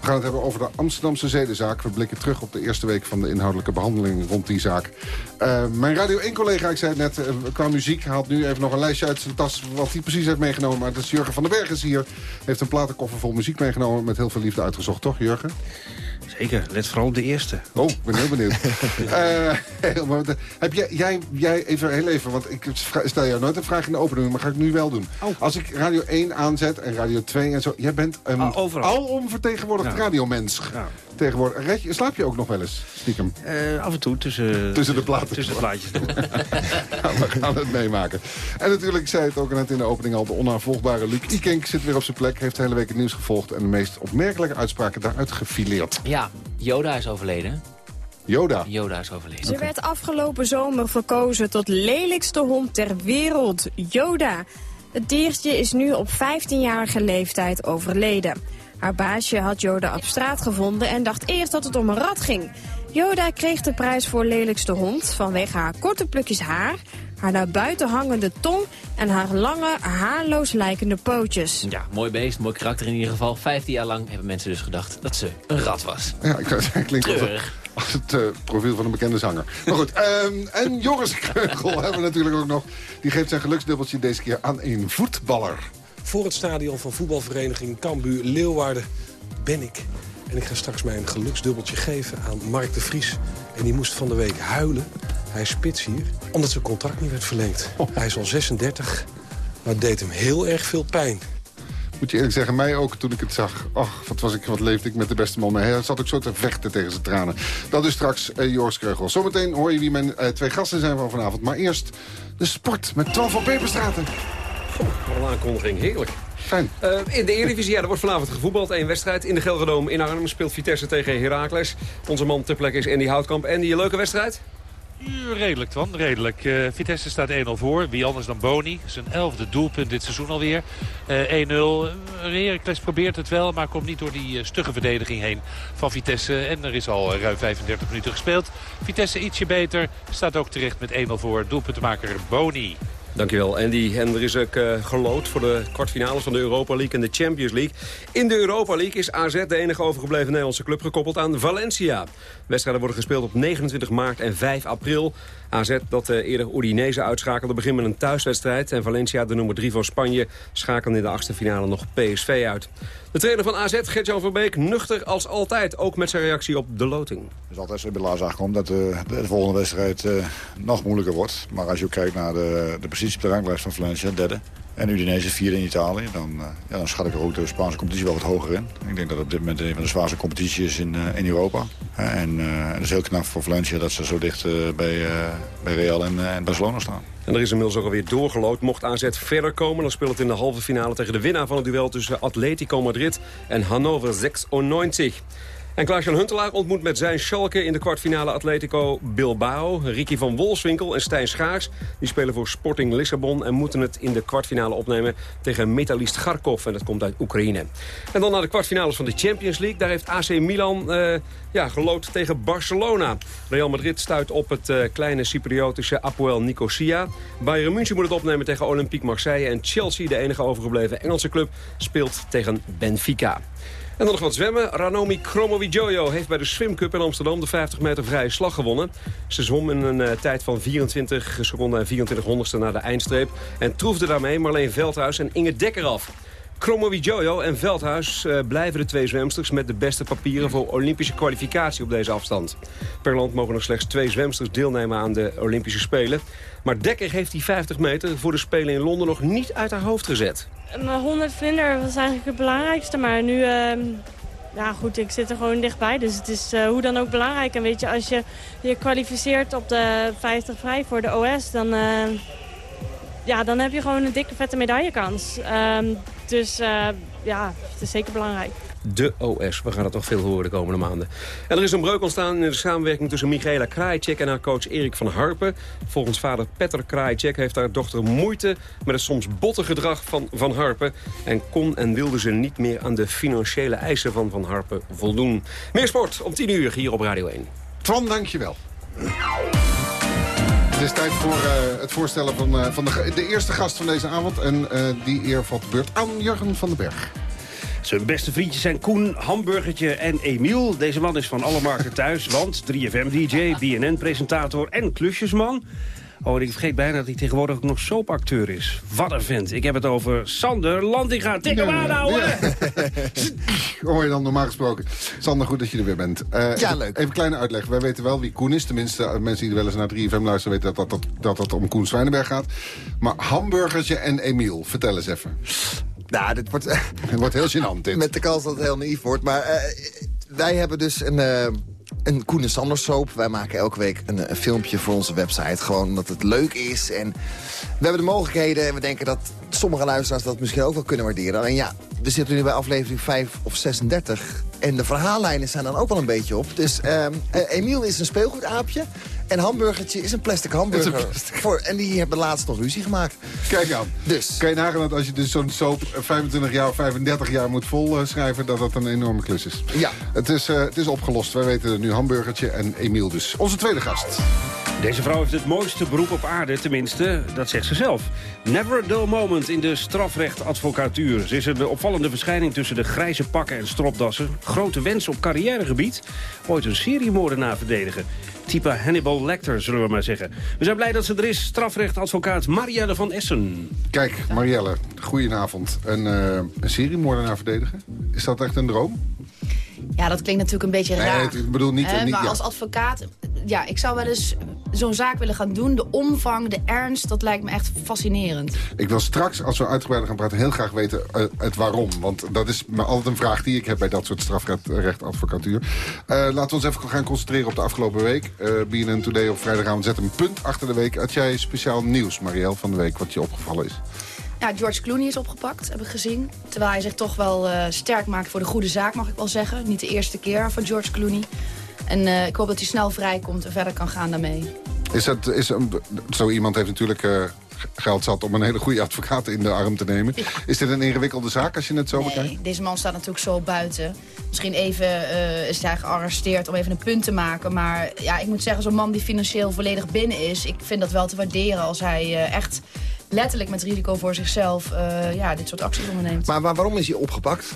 We gaan het hebben over de Amsterdamse zedenzaak. We blikken terug op de eerste week van de inhoudelijke behandeling rond die zaak. mijn Radio 1-collega, ik zei het net, qua muziek haalt nu even nog een lijstje uit zijn tas wat hij precies heeft meegenomen. Maar het is Jurgen van den Berg is hier. Heeft een platenkoffer vol muziek meegenomen met heel veel liefde uitgezocht, toch Jurgen? Zeker, let vooral op de eerste. Oh, ik ben heel benieuwd. [laughs] [laughs] uh, heb jij, jij, jij, even heel even, want ik stel jou nooit een vraag in de opening, maar ga ik nu wel doen. Oh. Als ik Radio 1 aanzet en Radio 2 en zo, jij bent een ah, overal. alom vertegenwoordigd ja. radiomens. Ja. Tegenwoordig. Red je, slaap je ook nog wel eens, stiekem? Uh, af en toe, tussen, tussen de platen. Tussen de plaatjes. [laughs] nou, we gaan het meemaken. En natuurlijk, zei het ook net in de opening al, de onafvolgbare Luc Ikenk zit weer op zijn plek. Heeft de hele week het nieuws gevolgd en de meest opmerkelijke uitspraken daaruit gefileerd. Ja, Yoda is overleden. Yoda? Yoda is overleden. Ze werd afgelopen zomer verkozen tot lelijkste hond ter wereld, Yoda. Het diertje is nu op 15-jarige leeftijd overleden. Haar baasje had Yoda op straat gevonden en dacht eerst dat het om een rat ging. Yoda kreeg de prijs voor lelijkste hond vanwege haar korte plukjes haar, haar naar buiten hangende tong en haar lange, haarloos lijkende pootjes. Ja, mooi beest, mooi karakter in ieder geval. Vijftien jaar lang hebben mensen dus gedacht dat ze een rat was. Ja, ik klinkt Treurig. als het uh, profiel van een bekende zanger. Maar goed, um, en Joris Kreugel [laughs] hebben we natuurlijk ook nog. Die geeft zijn geluksdubbeltje deze keer aan een voetballer. Voor het stadion van voetbalvereniging Cambuur Leeuwarden ben ik. En ik ga straks mijn geluksdubbeltje geven aan Mark de Vries. En die moest van de week huilen. Hij is spits hier, omdat zijn contract niet werd verlengd. Oh. Hij is al 36, maar het deed hem heel erg veel pijn. Moet je eerlijk zeggen, mij ook toen ik het zag. Ach, wat, was ik, wat leefde ik met de beste man mee. Hij zat ook zo te vechten tegen zijn tranen. Dat is straks uh, Joris Kreugel. Zometeen hoor je wie mijn uh, twee gasten zijn van vanavond. Maar eerst de sport met Twan van Peperstraten. Goh, wat een aankondiging. Heerlijk. Fijn. Eh, in de Eredivisie, ja, er wordt vanavond gevoetbald. Eén wedstrijd in de Gelredome in Arnhem speelt Vitesse tegen Heracles. Onze man ter plekke is Andy Houtkamp. Andy, een leuke wedstrijd? Redelijk, Twan, redelijk. Eh, Vitesse staat 1-0 voor. Wie anders dan Boni. Zijn elfde doelpunt dit seizoen alweer. Eh 1-0. Heracles probeert het wel, maar komt niet door die stugge verdediging heen van Vitesse. En er is al ruim 35 minuten gespeeld. Vitesse ietsje beter. Staat ook terecht met 1-0 voor. Doelpuntenmaker Boni. Dankjewel, Andy. En er is ook uh, gelood voor de kwartfinales van de Europa League en de Champions League. In de Europa League is AZ de enige overgebleven Nederlandse club gekoppeld aan Valencia. Wedstrijden worden gespeeld op 29 maart en 5 april. AZ, dat uh, eerder Udinese uitschakelde, begint met een thuiswedstrijd. En Valencia, de nummer 3 van Spanje, schakelde in de achtste finale nog PSV uit. De trainer van AZ, Gert-Jan Verbeek, nuchter als altijd. Ook met zijn reactie op de loting. Het is altijd zo Lars aangekomen dat uh, de volgende wedstrijd uh, nog moeilijker wordt. Maar als je kijkt naar de, de positie op de ranglijst van Valencia, derde. En Udinese vierde in Italië. Dan, uh, ja, dan schat ik ook de Spaanse competitie wel wat hoger in. Ik denk dat het op dit moment een van de zwaarste competities is in, in Europa. En het is heel knap voor Valencia dat ze zo dicht bij, bij Real en, en Barcelona staan. En er is inmiddels ook alweer doorgelood. Mocht AZ verder komen, dan speelt het in de halve finale tegen de winnaar van het duel tussen Atletico Madrid en Hannover 96. En Klaas-Jan ontmoet met zijn Schalke in de kwartfinale Atletico Bilbao. Ricky van Wolfswinkel en Stijn Schaars die spelen voor Sporting Lissabon... en moeten het in de kwartfinale opnemen tegen Metalist Kharkov. En dat komt uit Oekraïne. En dan naar de kwartfinales van de Champions League. Daar heeft AC Milan uh, ja, gelood tegen Barcelona. Real Madrid stuit op het uh, kleine Cypriotische Apoel Nicosia. Bayern München moet het opnemen tegen Olympique Marseille. En Chelsea, de enige overgebleven Engelse club, speelt tegen Benfica. En dan nog wat zwemmen. Ranomi Kromowidjojo heeft bij de Swim Cup in Amsterdam de 50 meter vrije slag gewonnen. Ze zwom in een uh, tijd van 24 seconden en 24 honderdste naar de eindstreep. En troefde daarmee Marleen Veldhuis en Inge Dekker af. Kromowidjojo en Veldhuis uh, blijven de twee zwemsters met de beste papieren voor Olympische kwalificatie op deze afstand. Per land mogen nog slechts twee zwemsters deelnemen aan de Olympische Spelen. Maar Dekker heeft die 50 meter voor de Spelen in Londen nog niet uit haar hoofd gezet. Mijn 100 vlinder was eigenlijk het belangrijkste, maar nu... Uh... Ja goed, ik zit er gewoon dichtbij, dus het is uh, hoe dan ook belangrijk. En weet je, als je je kwalificeert op de 50 vrij voor de OS, dan, uh, ja, dan heb je gewoon een dikke vette medaillekans. Uh, dus uh, ja, het is zeker belangrijk. De OS. We gaan het toch veel horen de komende maanden. En er is een breuk ontstaan in de samenwerking tussen Michaela Krajicek en haar coach Erik van Harpen. Volgens vader Petter Krajicek heeft haar dochter moeite met het soms botte gedrag van Van Harpen. En kon en wilde ze niet meer aan de financiële eisen van Van Harpen voldoen. Meer sport om 10 uur hier op Radio 1. Twan, dankjewel. Het is tijd voor uh, het voorstellen van, uh, van de, eerste gast van deze avond. En uh, die eer valt beurt aan Jurgen van den Berg. Zijn beste vriendjes zijn Koen, Hamburgertje en Emiel. Deze man is van alle markten thuis, want 3FM-dj, BNN-presentator en klusjesman. Oh, en ik vergeet bijna dat hij tegenwoordig ook nog soapacteur is. Wat een vent. Ik heb het over Sander Landinga. Tik hem aan, ouwe! [laughs] Hoor je dan normaal gesproken. Sander, goed dat je er weer bent. Uh, ja, leuk. Even een kleine uitleg. Wij weten wel wie Koen is. Tenminste, mensen die wel eens naar 3FM luisteren... weten dat dat, dat, dat, dat om Koen Zwijnenberg gaat. Maar Hamburgertje en Emiel, vertel eens even. Nou, dit wordt... [laughs] het wordt heel gênant, dit. Met de kans dat het heel naïef wordt. Maar uh, wij hebben dus een... Uh, een Koen en Sander soap. Wij maken elke week een, een, filmpje voor onze website. Gewoon omdat het leuk is. En we hebben de mogelijkheden. En we denken dat sommige luisteraars dat misschien ook wel kunnen waarderen. En ja, we zitten nu bij aflevering 5 of 36. En de verhaallijnen zijn dan ook wel een beetje op. Dus uh, Emiel is een speelgoedaapje. En Hamburgertje is een plastic hamburger. Een plastic. Voor, en die hebben laatst nog ruzie gemaakt. Kijk aan. Dus. Kan je nagaan dat als je dus zo'n soap 25 jaar of 35 jaar moet volschrijven... dat dat een enorme klus is. Ja. Het is, uh, het is opgelost. Wij weten nu Hamburgertje en Emiel dus. Onze tweede gast. Deze vrouw heeft het mooiste beroep op aarde, tenminste, dat zegt ze zelf. Never a dull moment in de strafrechtadvocatuur. Ze is een opvallende verschijning tussen de grijze pakken en stropdassen. Grote wens op carrièregebied. Ooit een seriemoordenaar verdedigen. Type Hannibal Lecter, zullen we maar zeggen. We zijn blij dat ze er is, strafrechtadvocaat Marielle van Essen. Kijk, Marielle, goedenavond. Een, uh, seriemoordenaar verdedigen? Is dat echt een droom? Ja, dat klinkt natuurlijk een beetje raar. Nee, ik bedoel niet... Niet maar ja. als advocaat, ja, ik zou wel eens zo'n zaak willen gaan doen. De omvang, de ernst, dat lijkt me echt fascinerend. Ik wil straks, als we uitgebreider gaan praten, heel graag weten uh, het waarom. Want dat is me altijd een vraag die ik heb bij dat soort strafrechtadvocatuur. Uh, laten we ons even gaan concentreren op de afgelopen week. Uh, BNN Today op vrijdagavond zet een punt achter de week. Had jij speciaal nieuws, Marielle, van de week, wat je opgevallen is? Ja, George Clooney is opgepakt, heb ik gezien. Terwijl hij zich toch wel eh, sterk maakt voor de goede zaak, mag ik wel zeggen. Niet de eerste keer van George Clooney. En eh, ik hoop dat hij snel vrijkomt en verder kan gaan daarmee. Is dat, is, zo iemand heeft natuurlijk eh, geld zat om een hele goede advocaat in de arm te nemen. Is dit een ingewikkelde zaak als je het zo bekijkt? Nee, deze man staat natuurlijk zo buiten. Misschien even is hij gearresteerd om even een punt te maken. Maar ja, ik moet zeggen, zo'n man die financieel volledig binnen is... ik vind dat wel te waarderen als hij echt letterlijk met risico voor zichzelf... eh, ja, dit soort acties onderneemt. Maar, waar- waarom is hij opgepakt?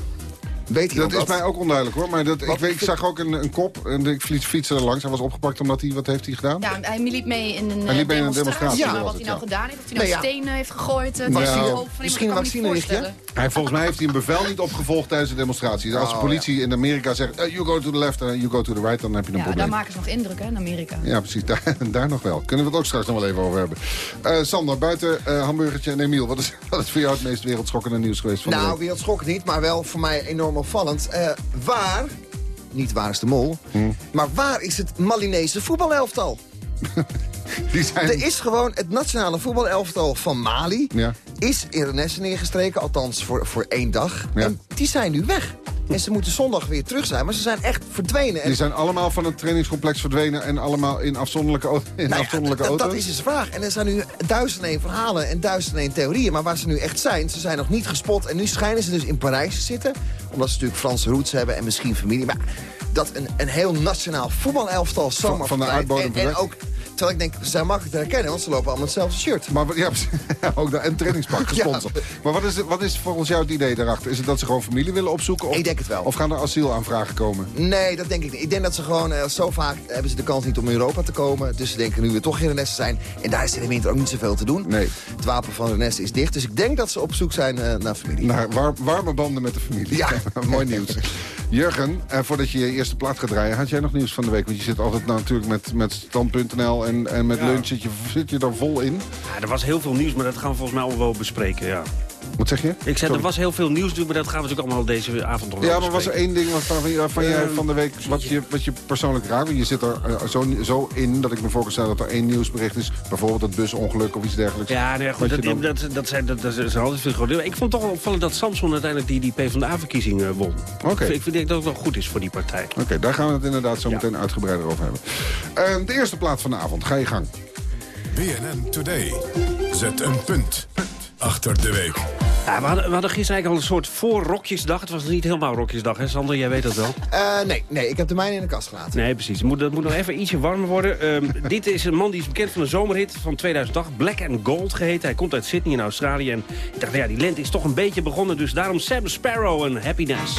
Weet Dat iemand is mij ook onduidelijk hoor. Maar dat, ik, weet, ik zag ook een, een kop en ik fiets, fietste er langs. Hij was opgepakt omdat hij, wat heeft hij gedaan? Ja, hij liep mee in een Hij liep mee in een demonstratie. demonstratie, maar was wat het, hij nou ja. gedaan heeft, of hij nou Nee, ja. stenen heeft gegooid... eh, Nou, ja. hoofd van iemand, Misschien een voorstellen. Hij, volgens mij heeft hij een bevel niet opgevolgd tijdens de demonstratie. Als de Oh, politie in Amerika zegt, eh, you go to the left en you go to the right, dan heb je een Ja, daar probleem. maken ze nog indruk hè, in Amerika. Ja, precies. [laughs] Daar, daar nog wel. Kunnen we het ook straks nog wel even over hebben. Eh, Sander, buiten eh, hamburgertje en Emiel. Wat is, [laughs] wat is voor jou het meest wereldschokkende nieuws geweest van de Nou, wereldschokkend niet, maar wel voor mij enorm opvallend. Eh, waar, niet waar is de mol, Hm. maar waar is het Malinese voetbalelftal? [laughs] [laughs] Die zijn... Er is gewoon het nationale voetbalelftal van Mali... Ja. is in Renesse neergestreken, althans voor, voor één dag. Ja. En die zijn nu weg. En ze moeten zondag weer terug zijn, maar ze zijn echt verdwenen. En Die zijn allemaal van het trainingscomplex verdwenen... en allemaal in afzonderlijke, in Nou afzonderlijke auto's. Dat is dus de vraag. En er zijn nu duizend en één verhalen en duizend en één theorieën. Maar waar ze nu echt zijn, ze zijn nog niet gespot. En nu schijnen ze dus in Parijs te zitten. Omdat ze natuurlijk Franse roots hebben en misschien familie. Maar dat een, een heel nationaal voetbalelftal zomaar van de verdwijnt. uitbodem en, en ook, terwijl ik denk, ze zijn makkelijk te herkennen. Want ze lopen allemaal hetzelfde shirt. Maar ja, [laughs] ook daar, en trainingspak [laughs] gesponsord. Maar wat is, wat is volgens jou het idee daarachter? Is het dat ze gewoon familie willen opzoeken? Of, Ik denk het wel. Of gaan er asielaanvragen komen? Nee, dat denk ik niet. Ik denk dat ze gewoon, eh, zo vaak hebben ze de kans niet om in Europa te komen. Dus ze denken nu we toch in Renesse zijn. En daar is in de winter ook niet zoveel te doen. Nee. Het wapen van Renesse is dicht. Dus ik denk dat ze op zoek zijn eh, naar familie. Naar war- warme banden met de familie. Ja. [laughs] Mooi nieuws. Jurgen, eh, voordat je je eerste plaat gaat draaien... had jij nog nieuws van de week? Want je zit altijd nou, natuurlijk met, met stand.nl en, en met Ja. lunch. Zit je, zit je er vol in? Ja, er was heel veel nieuws, maar dat gaan we volgens mij allemaal wel bespreken, ja. Wat zeg je? Ik zei, Sorry. er was heel veel nieuws natuurlijk, maar dat gaan we natuurlijk allemaal deze avond nog Ja, maar was er één ding waarvan, waarvan jij Ehm, van de week... Wat je, wat je persoonlijk raakt? Want je zit er eh, zo, zo in dat ik me voor kan stellen dat er één nieuwsbericht is. Bijvoorbeeld het busongeluk of iets dergelijks. Ja, nee, goed, dat, dan- dat, dat, zijn, dat, dat is altijd veel groter. Ik vond het toch wel opvallend dat Samson uiteindelijk die, die PvdA-verkiezing eh, won. Oké. Ik, vind- ik denk dat het wel goed is voor die partij. Oké, daar gaan we het inderdaad zo Ja. meteen uitgebreider over hebben. Eh, de eerste plaat van de avond. Ga je gang. BNN Today. Zet een punt achter de week. Ja, we, hadden, we hadden gisteren eigenlijk al een soort voorrokjesdag. Het was niet helemaal rokjesdag, hè Sander? Jij weet dat wel. Eh, nee, nee, ik heb de mijne in de kast gelaten. Nee, precies. Het moet, dat moet nog even ietsje warmer worden. Ehm, [laughs] dit is een man die is bekend van een zomerhit van 2008. Black and Gold geheten. Hij komt uit Sydney in Australië. En ik dacht, ja, die lente is toch een beetje begonnen. Dus daarom Sam Sparrow en Happiness.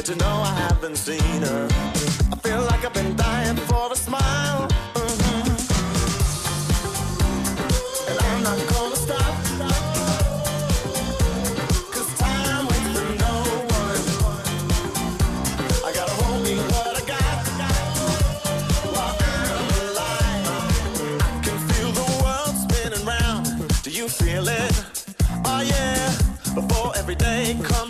But you know I haven't seen her. I feel like I've been dying for a smile. Mhm. And I'm not gonna stop. 'Cause time waits for no one. I gotta hold me what I got. I can feel the world spinning round. Do you feel it? Oh yeah. Before every day comes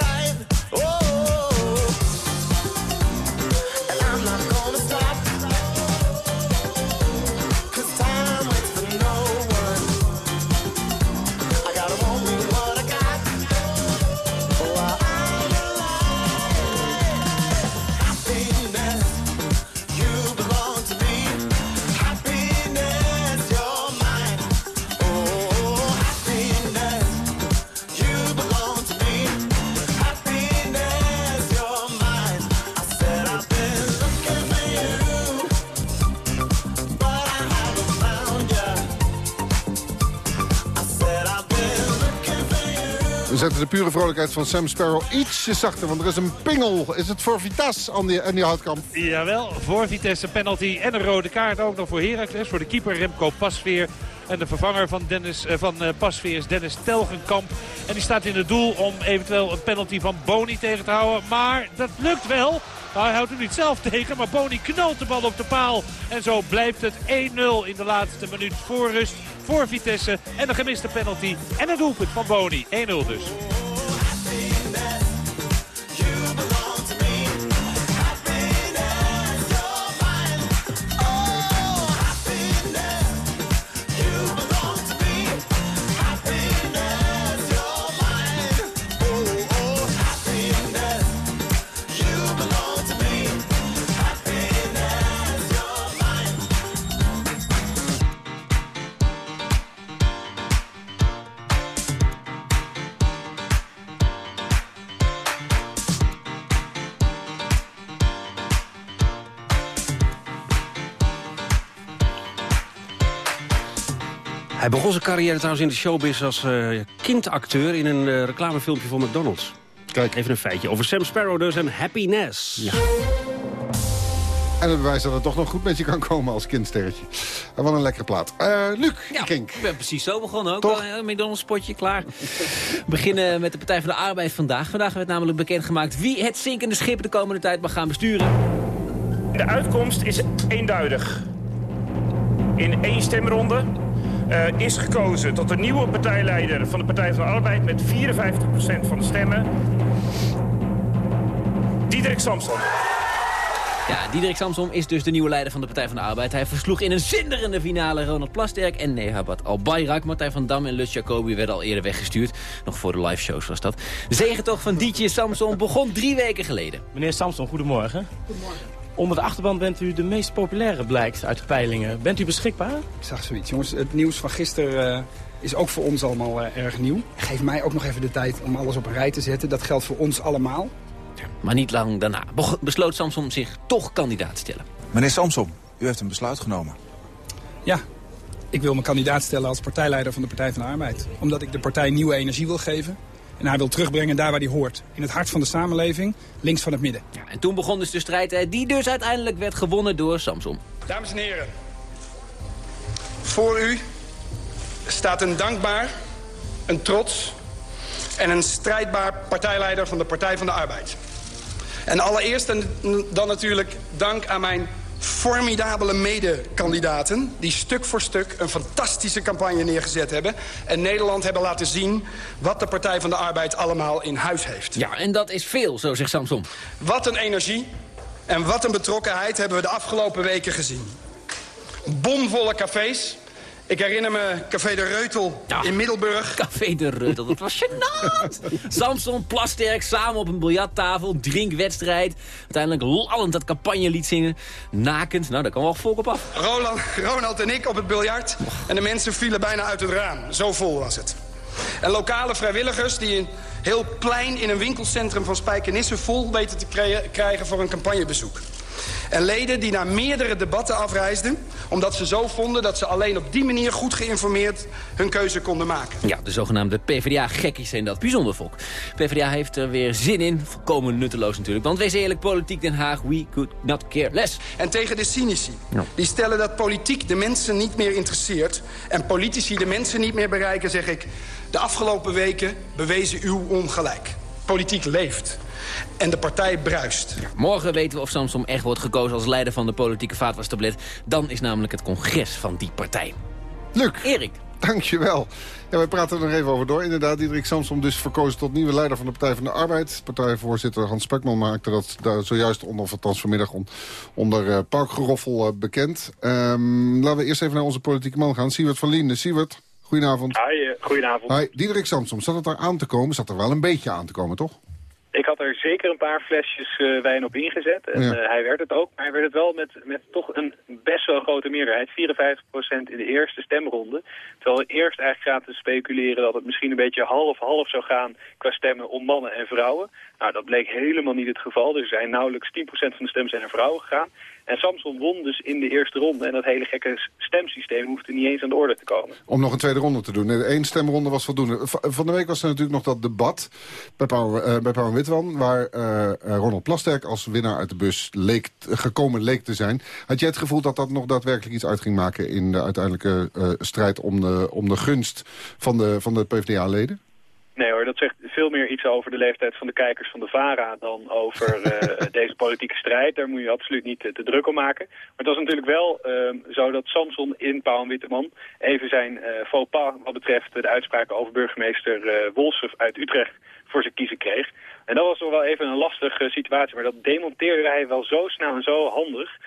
De pure vrolijkheid van Sam Sparrow ietsje zachter. Want er is een pingel. Is het voor Vitas aan die, houtkamp? Jawel, voor Vitesse penalty en een rode kaart ook nog voor Heracles. Voor de keeper Remco Pasveer. En de vervanger van, Dennis, eh, van eh, Pasveer is Dennis Telgenkamp. En die staat in het doel om eventueel een penalty van Boni tegen te houden. Maar dat lukt wel. Nou, hij houdt hem niet zelf [laughs] tegen, maar Boni knalt de bal op de paal. En zo blijft het 1-0 in de laatste minuut voor rust voor Vitesse. En een gemiste penalty en een doelpunt van Boni. 1-0 dus. Begon zijn carrière trouwens in de showbiz als eh, kindacteur in een eh, reclamefilmpje voor McDonald's. Kijk, even een feitje over Sam Sparrow dus en Happiness. Ja. En het bewijs dat het toch nog goed met je kan komen als kindsterretje. En wat een lekkere plaat. Eh Luc, Kink. Ik ben precies zo begonnen ook. Al een McDonald's potje klaar. We beginnen met de Partij van de Arbeid vandaag. Vandaag werd namelijk bekendgemaakt wie het zinkende schip de komende tijd mag gaan besturen. De uitkomst is eenduidig. In één stemronde eh, is gekozen tot de nieuwe partijleider van de Partij van de Arbeid met 54% van de stemmen. Diederik Samson. Ja, Diederik Samsom is dus de nieuwe leider van de Partij van de Arbeid. Hij versloeg in een zinderende finale Ronald Plasterk en Nehabat Al-Bayrak. Martijn van Dam en Lutz Jacobi werden al eerder weggestuurd. Nog voor de live shows was dat. De zegentocht van Dietje Samson begon drie weken geleden. Meneer Samson, goedemorgen. Goedemorgen. Onder de achterban bent u de meest populaire, blijkt uit de peilingen. Bent u beschikbaar? Ik zag zoiets. Jongens, het nieuws van gisteren eh, is ook voor ons allemaal eh, erg nieuw. Geef mij ook nog even de tijd om alles op een rij te zetten. Dat geldt voor ons allemaal. Maar niet lang daarna besloot Samson zich toch kandidaat te stellen. Meneer Samsom, u heeft een besluit genomen. Ja, ik wil me kandidaat stellen als partijleider van de Partij van de Arbeid. Omdat ik de partij nieuwe energie wil geven. En haar wil terugbrengen daar waar die hoort. In het hart van de samenleving, links van het midden. En toen begon dus de strijd eh, die dus uiteindelijk werd gewonnen door Samson. Dames en heren, voor u staat een dankbaar, een trots en een strijdbaar partijleider van de Partij van de Arbeid. En allereerst en dan natuurlijk dank aan mijn formidabele medekandidaten... die stuk voor stuk een fantastische campagne neergezet hebben... en Nederland hebben laten zien wat de Partij van de Arbeid allemaal in huis heeft. Ja, en dat is veel, zo zegt Samson. Wat een energie en wat een betrokkenheid hebben we de afgelopen weken gezien. Bomvolle cafés. Ik herinner me Café de Reutel in Middelburg. Café de Reutel, dat was gênant. Samson, Plasterk, samen op een biljarttafel, drinkwedstrijd. Uiteindelijk lallend dat campagnelied zingen. Nakend, nou daar kan wel volk op af. Roland, Ronald en ik op het biljart. En de mensen vielen bijna uit het raam. Zo vol was het. En lokale vrijwilligers die een heel plein in een winkelcentrum van Spijkenisse vol weten te krijgen voor een campagnebezoek. En leden die na meerdere debatten afreisden... omdat ze zo vonden dat ze alleen op die manier goed geïnformeerd hun keuze konden maken. Ja, de zogenaamde PvdA-gekkies zijn dat bijzonder volk. PvdA heeft er weer zin in. Volkomen nutteloos natuurlijk. Want wees eerlijk, politiek Den Haag, we could not care less. En tegen de cynici, die stellen dat politiek de mensen niet meer interesseert... en politici de mensen niet meer bereiken, zeg ik... de afgelopen weken bewezen uw ongelijk. Politiek leeft. En de partij bruist. Morgen weten we of Samson echt wordt gekozen als leider van de politieke vaatwastablet. Dan is namelijk het congres van die partij. Luc. Erik. Dankjewel. Ja, wij praten er nog even over door. Inderdaad, Diederik Samsom dus verkozen tot nieuwe leider van de Partij van de Arbeid. Partijvoorzitter Hans Spekman maakte dat daar zojuist onder, of althans vanmiddag on- onder eh, parkgeroffel eh, bekend. Ehm, laten we eerst even naar onze politieke man gaan. Siewert van Linden. Siewert, goedenavond. Hi, eh, goedenavond. Hi, Diederik Samsom, zat het er aan te komen? Zat er wel een beetje aan te komen, toch? Ik had er zeker een paar flesjes eh, wijn op ingezet. En Ja. eh, hij werd het ook. Maar hij werd het wel met, met toch een best wel grote meerderheid. 54% in de eerste stemronde. Terwijl we eerst eigenlijk zaten te speculeren dat het misschien een beetje half-half zou gaan qua stemmen om mannen en vrouwen. Nou, dat bleek helemaal niet het geval. Er zijn nauwelijks 10% van de stemmen zijn naar vrouwen gegaan. En Samson won dus in de eerste ronde. En dat hele gekke stemsysteem hoefde niet eens aan de orde te komen. Om nog een tweede ronde te doen. Eén stemronde was voldoende. V- Van de week was er natuurlijk nog dat debat bij Pauw, eh, bij Pauw Witwan... waar eh, eh, Ronald Plasterk als winnaar uit de bus leek, gekomen leek te zijn. Had jij het gevoel dat dat nog daadwerkelijk iets uit ging maken... in de uiteindelijke eh, strijd om de, om de gunst van de, van de PvdA-leden? Nee hoor, dat zegt veel meer iets over de leeftijd van de kijkers van de VARA dan over [laughs] eh, deze politieke strijd. Daar moet je absoluut niet te, te druk om maken. Maar het was natuurlijk wel ehm, zo dat Samson in Pauw en Witteman even zijn eh faux pas wat betreft de uitspraken over burgemeester eh Wolsef uit Utrecht voor zijn kiezen kreeg. En dat was wel even een lastige situatie, maar dat demonteerde hij wel zo snel en zo handig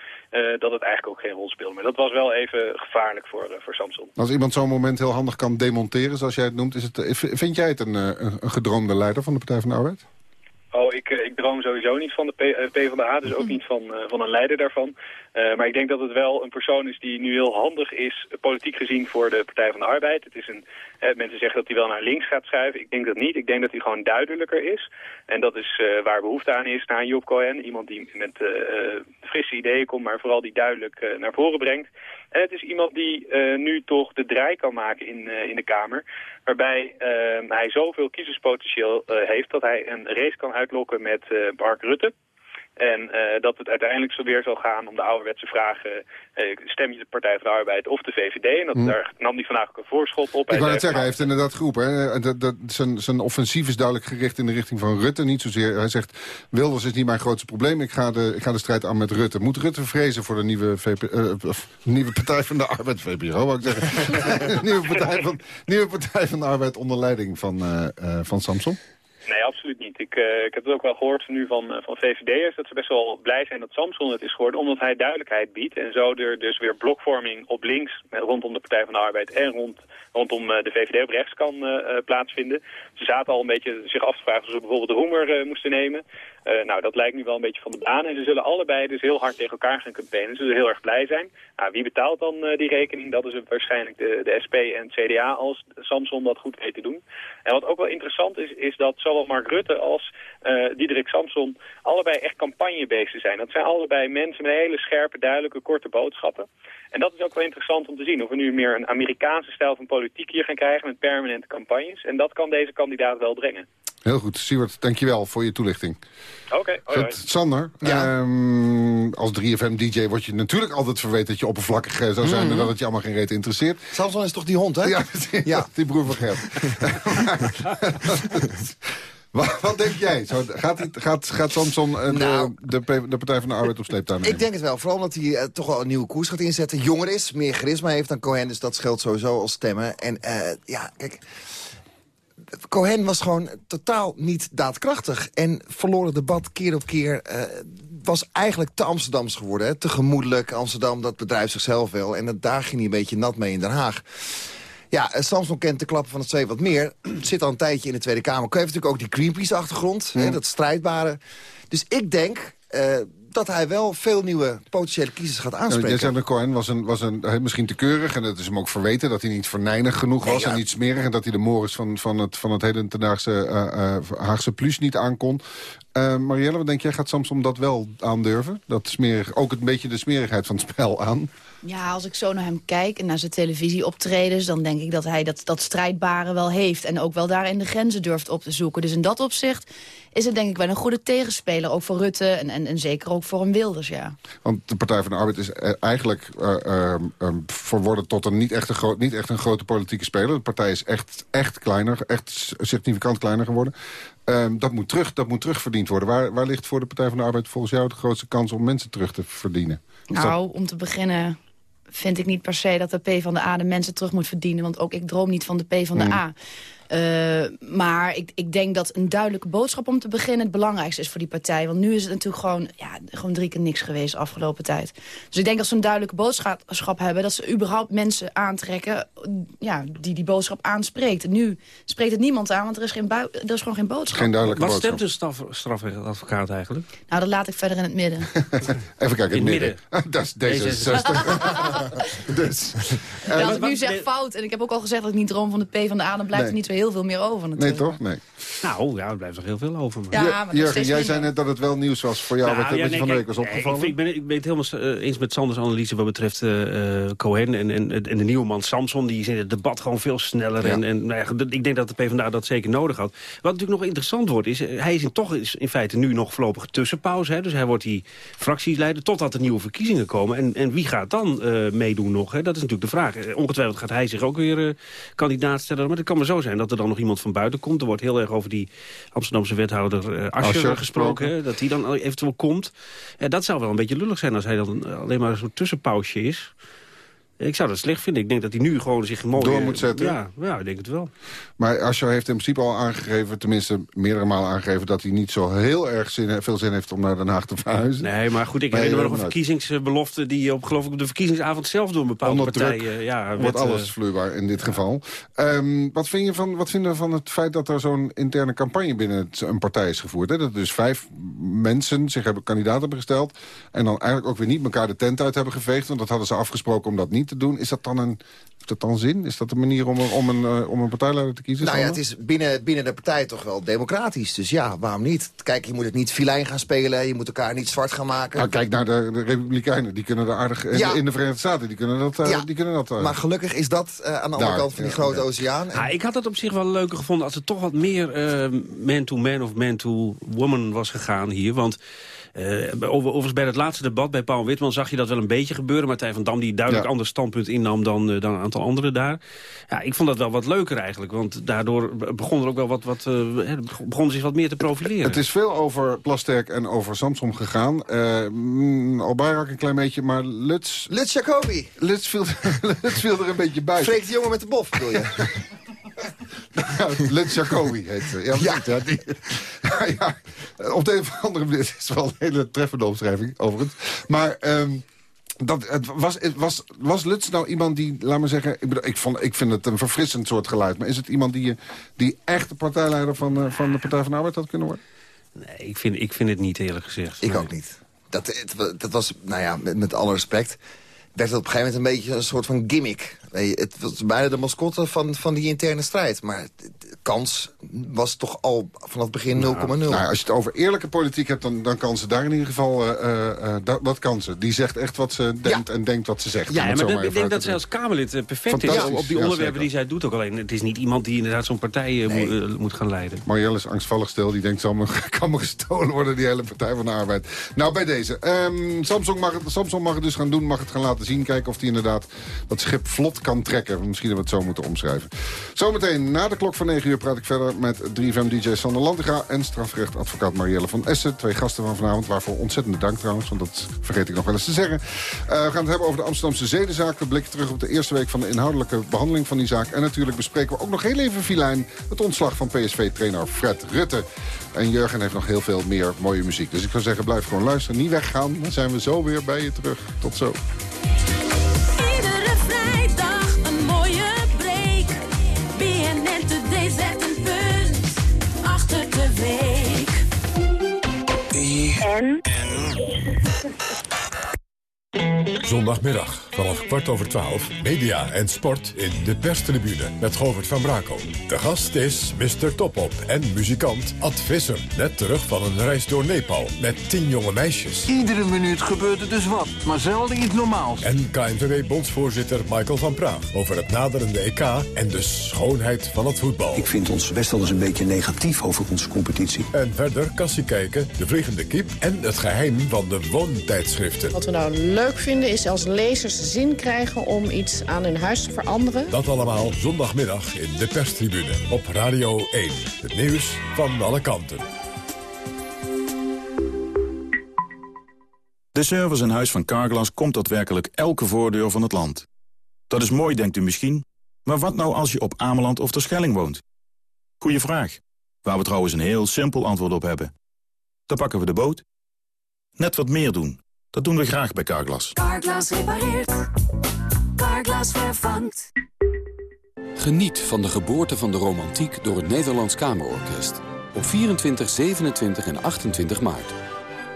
dat het eigenlijk ook geen rol speelde. Maar dat was wel even gevaarlijk voor, eh, voor Samson. Als iemand zo'n moment heel handig kan demonteren, zoals jij het noemt... Is het, eh, vind jij het een, eh, een, een gedroomde leider van de Partij van de Arbeid? Oh, ik, eh, ik droom sowieso niet van de P, eh, PvdA, dus ook [laughs] niet van, eh, van een leider daarvan. Eh, maar ik denk dat het wel een persoon is die nu heel handig is, politiek gezien, voor de Partij van de Arbeid. Het is een, eh, mensen zeggen dat hij wel naar links gaat schuiven. Ik denk dat niet. Ik denk dat hij gewoon duidelijker is. En dat is eh, waar behoefte aan is, naar Job Cohen. Iemand die met frisse ideeën komt, maar vooral die duidelijk naar voren brengt. En het is iemand die nu toch de draai kan maken in, in de Kamer. Waarbij hij zoveel kiezerspotentieel heeft dat hij een race kan uitlokken met Mark Rutte. En eh, dat het uiteindelijk zo weer zal gaan om de ouderwetse vragen... eh, stem je de Partij van de Arbeid of de VVD? En dat, Hm. daar nam hij vandaag ook een voorschot op. Ik wou net zeggen, hij heeft inderdaad geroepen. Hè? Dat, dat, zijn, zijn offensief is duidelijk gericht in de richting van Rutte. Niet zozeer, hij zegt, Wilders is niet mijn grootste probleem. Ik ga de, ik ga de strijd aan met Rutte. Moet Rutte vrezen voor de nieuwe, VP, eh, nieuwe Partij van de Arbeid? VPRO, wou ik zeggen. [laughs] nieuwe, partij van, nieuwe Partij van de Arbeid onder leiding van, eh, eh, van Samson? Nee, absoluut niet. Ik, eh, ik heb het ook wel gehoord nu van, eh, van VVD'ers... dat ze best wel blij zijn dat Samson het is geworden... omdat hij duidelijkheid biedt. En zo er dus weer blokvorming op links... met- rondom de Partij van de Arbeid... en rond, rondom eh, de VVD op rechts kan eh, eh, plaatsvinden. Ze zaten al een beetje zich af te vragen... of ze bijvoorbeeld de Roemer eh, moesten nemen. Eh, nou, dat lijkt nu wel een beetje van de baan. En ze zullen allebei dus heel hard tegen elkaar gaan campaignen. Ze zullen heel erg blij zijn. Nou, wie betaalt dan eh, die rekening? Dat is waarschijnlijk de, SP en het CDA als Samson dat goed weet te doen. En wat ook wel interessant is, is dat zowel Mark Rutte als eh Diederik Samson allebei echt campagnebeesten zijn. Dat zijn allebei mensen met hele scherpe, duidelijke, korte boodschappen. En dat is ook wel interessant om te zien. Of we nu meer een Amerikaanse stijl van politiek hier gaan krijgen met permanente campagnes. En dat kan deze kandidaat wel brengen. Heel goed. Siewert, dankjewel voor je toelichting. Oké, hoi, hoi. Goed, Sander, ehm, als 3FM-dj word je natuurlijk altijd verweten dat je oppervlakkig eh, zou zijn... en dat het je allemaal geen reet interesseert. Samson is toch die hond, hè? Ja, [laughs] [laughs] ja. die broer van Gert. [laughs] wat, wat denk jij? Zo, gaat, die- gaat, gaat Samson eh, Nou. de, de, P- de Partij van de Arbeid op sleeptouw nemen? Ik denk het wel. Vooral omdat hij eh, toch wel een nieuwe koers gaat inzetten. Jonger is, meer charisma heeft dan Cohen. Dus dat scheelt sowieso als stemmen. En eh, ja, kijk... Cohen was gewoon totaal niet daadkrachtig. En verloor het debat keer op keer. eh, was eigenlijk te Amsterdams geworden. Hè? Te gemoedelijk. Amsterdam, dat bedrijft zichzelf wel. En dat, daar ging hij een beetje nat mee in Den Haag. Ja, eh, Samson kent de klappen van het twee wat meer. [clears throat] Zit al een tijdje in de Tweede Kamer. Heeft natuurlijk ook die Greenpeace-achtergrond. hè, Dat strijdbare. Dus ik denk eh, dat hij wel veel nieuwe potentiële kiezers gaat aanspreken. Jij dat Cohen was, een, was een, hij misschien te keurig. En dat is hem ook verweten dat hij niet verneinig genoeg was. Nee, ja. En niet smerig. En dat hij de Morris van, van het, van het hedendaagse uh, uh, Haagse plus niet aankon. Uh, Marielle, wat denk jij? Gaat Samson dat wel aandurven? Dat smerig, ook een beetje de smerigheid van het spel aan? Ja, als ik zo naar hem kijk en naar zijn televisieoptredens... dan denk ik dat hij dat, dat strijdbare wel heeft. En ook wel daarin de grenzen durft op te zoeken. Dus in dat opzicht is het denk ik wel een goede tegenspeler. Ook voor Rutte en, en, en zeker ook voor een Wilders, ja. Want de Partij van de Arbeid is eh, eigenlijk uh, um, verworden tot een niet echt een, groot, niet echt een grote politieke speler. De partij is echt, echt kleiner, echt significant kleiner geworden. Um, dat, moet terug, dat moet terugverdiend worden. Waar, waar ligt voor de Partij van de Arbeid volgens jou de grootste kans om mensen terug te verdienen? Is nou, dat... om te beginnen vind ik niet per se dat de P van de A de mensen terug moet verdienen. Want ook ik droom niet van de P van de Hmm. A. Uh, maar ik, ik denk dat een duidelijke boodschap om te beginnen... het belangrijkste is voor die partij. Want nu is het natuurlijk gewoon, ja, gewoon drie keer niks geweest de afgelopen tijd. Dus ik denk dat ze een duidelijke boodschap hebben... dat ze überhaupt mensen aantrekken ja, die die boodschap aanspreekt. En nu spreekt het niemand aan, want er is, geen er is gewoon geen boodschap. Geen duidelijke Wat boodschap. stemt een straf, strafrechtadvocaat eigenlijk? Nou, dat laat ik verder in het midden. [laughs] Even kijken, in het midden. dat is D66. [laughs] [laughs] dus. Ja, als ik nu zeg fout, en ik heb ook al gezegd dat ik niet droom van de P van de A... dan blijft Nee. er niet zo heel veel meer over Nee, natuurlijk. toch? Nee. Nou, ja, er blijft nog heel veel over. Maar. Ja, maar Jurgen, jij minder. zei net dat het wel nieuws was voor jou, Nou, wat, wat ja, je nee, van de week was nee, opgevallen. Ik, ik, ben, ik ben het helemaal eh, eens met Sanders analyse wat betreft eh, eh, Cohen en, en, en de nieuwe man Samson. Die zit het debat gewoon veel sneller. Ja. En, en nou ja, ik denk dat de PvdA dat zeker nodig had. Wat natuurlijk nog interessant wordt, is hij is in, toch is in feite nu nog voorlopig tussenpauze. Hè, dus hij wordt die fractieleider totdat er nieuwe verkiezingen komen. En, en wie gaat dan eh, meedoen nog? Hè? Dat is natuurlijk de vraag. Ongetwijfeld gaat hij zich ook weer eh, kandidaat stellen. Maar het kan maar zo zijn dat er dan nog iemand van buiten komt. Er wordt heel erg over die Amsterdamse wethouder eh Asscher, Asscher gesproken. hè, Dat die dan eventueel komt. Ja, dat zou wel een beetje lullig zijn als hij dan alleen maar een soort tussenpausje is. Ik zou dat slecht vinden. Ik denk dat hij nu gewoon zich mooi... Door moet zetten. Ja, ja, ik denk het wel. Maar Asscher heeft in principe al aangegeven, tenminste meerdere malen aangegeven... dat hij niet zo heel erg zin, veel zin heeft om naar Den Haag te verhuizen. Nee, maar goed, ik Maar herinner me nog een verkiezingsbelofte... die op, geloof ik, op de verkiezingsavond zelf door een bepaalde Onder partij... druk eh, ja, wordt alles eh, vloeibaar in dit geval. Ehm, wat, vind je van, wat vinden we van het feit dat er zo'n interne campagne binnen het- een partij is gevoerd? Hè? Dat dus vijf mensen zich hebben kandidaat hebben gesteld... en dan eigenlijk ook weer niet elkaar de tent uit hebben geveegd... want dat hadden ze afgesproken om dat niet te doen. Is dat dan een, heeft dat dan zin? Is dat een manier om, een- om, een, eh, om een partijleider te kiezen? Nou ja, het is binnen, binnen de partij toch wel democratisch. Dus ja, waarom niet? Kijk, je moet het niet filijn gaan spelen. Je moet elkaar niet zwart gaan maken. Nou, kijk naar de, de Republikeinen. Die kunnen er aardig... Ja. In de Verenigde Staten, die kunnen dat... eh, Ja, die kunnen dat eh, Maar gelukkig is dat eh, aan de andere Daar, kant van die ja, grote ja. oceaan. En- ik had het op zich wel leuker gevonden als het toch wat meer eh, man-to-man of man-to-woman was gegaan hier. Want eh, over, overigens bij het laatste debat bij Paul Witman zag je dat wel een beetje gebeuren. Martijn van Dam die duidelijk Ja. ander standpunt innam dan, eh, dan een aantal anderen daar. Ja, ik vond dat wel wat leuker eigenlijk. Want daardoor begon er ook wel wat, wat eh, begon zich wat meer te profileren. Het is veel over Plasterk en over Samsung gegaan. Eh mm, Albayrak een klein beetje, maar Luts... Lutz Jacobi. Luts viel, [laughs] Luts viel er een beetje buiten. Freek de jongen met de bof, bedoel je? [laughs] [laughs] Lutz Jacobi heet ze. Ja, ja. Ja, die, [laughs] ja, op de een of andere manier [laughs] het is wel een hele treffende omschrijving, overigens. Maar... ehm, dat, het was, het was, was Lutz nou iemand die, laat maar zeggen... Ik, bedoel, ik, vond, ik vind het een verfrissend soort geluid. Maar is het iemand die, die echt de partijleider van, eh, van de Partij van de Arbeid had kunnen worden? Nee, ik vind, ik vind het niet eerlijk gezegd. Ik Nee. ook niet. Dat, het, dat was, nou ja, met, met alle respect... werd het op een gegeven moment een beetje een soort van gimmick. Het was bijna de mascotte van, van die interne strijd. Maar de kans was toch al vanaf het begin 0,0. Nou, als je het over eerlijke politiek hebt, dan, dan kan ze daar in ieder geval... eh, eh, eh, dat, dat kan ze. Die zegt echt wat ze denkt en denkt wat ze zegt. Ja, maar ik denk dat zij als Kamerlid perfect is op die ja, onderwerpen zeker. die zij doet. Ook alleen, het is niet iemand die inderdaad zo'n partij moet, moet gaan leiden. Marielle is angstvallig stil. Die denkt, zal me, [laughs] kan me gestolen worden, die hele Partij van de Arbeid. Nou, bij deze. Ehm, Samsung, mag het, Samsung mag het dus gaan doen, mag het gaan laten zien. Kijken of hij inderdaad dat schip vlot kan trekken. Misschien dat we het zo moeten omschrijven. Zometeen, na de klok van 9 uur, praat ik verder met 3FM-dj Sander Lantiga... en strafrechtadvocaat Marielle van Essen. Twee gasten van vanavond, waarvoor ontzettende dank trouwens. Want dat vergeet ik nog wel eens te zeggen. Eh, we gaan het hebben over de Amsterdamse zedenzaak. We blikken terug op de eerste week van de inhoudelijke behandeling van die zaak. En natuurlijk bespreken we ook nog heel even filijn... het ontslag van PSV-trainer Fred Rutte. En Jurgen heeft nog heel veel meer mooie muziek. Dus ik zou zeggen, blijf gewoon luisteren. Niet weggaan. Dan zijn we zo weer bij je terug. Tot zo. Iedere vrijdag een mooie break. BNN Today zet een punt achter de week. Zondagmiddag vanaf kwart over twaalf. Media en sport in de perstribune met Govert van Brakel. De gast is Mr. Topop en muzikant Ad Visser. Net terug van een reis door Nepal met tien jonge meisjes. Iedere minuut gebeurt er dus wat, maar zelden iets normaals. En KNVB-bondsvoorzitter Michael van Praag over het naderende EK en de schoonheid van het voetbal. Ik vind ons best wel eens een beetje negatief over onze competitie. En verder kassie kijken, de vliegende kip en het geheim van de woontijdschriften. Wat we nou leuk vinden is als lezers zin krijgen om iets aan hun huis te veranderen. Dat allemaal zondagmiddag in de perstribune op Radio 1. Het nieuws van alle kanten. De service in huis van Carglass komt daadwerkelijk elke voordeur van het land. Dat is mooi, denkt u misschien. Maar wat nou als je op Ameland of Terschelling woont? Goeie vraag. Waar we trouwens een heel simpel antwoord op hebben. Dan pakken we de boot. Net wat meer doen. Dat doen we graag bij Carglass. Carglass repareert. Carglass vervangt. Geniet van de geboorte van de romantiek door het Nederlands Kamerorkest. Op 24, 27 en 28 maart.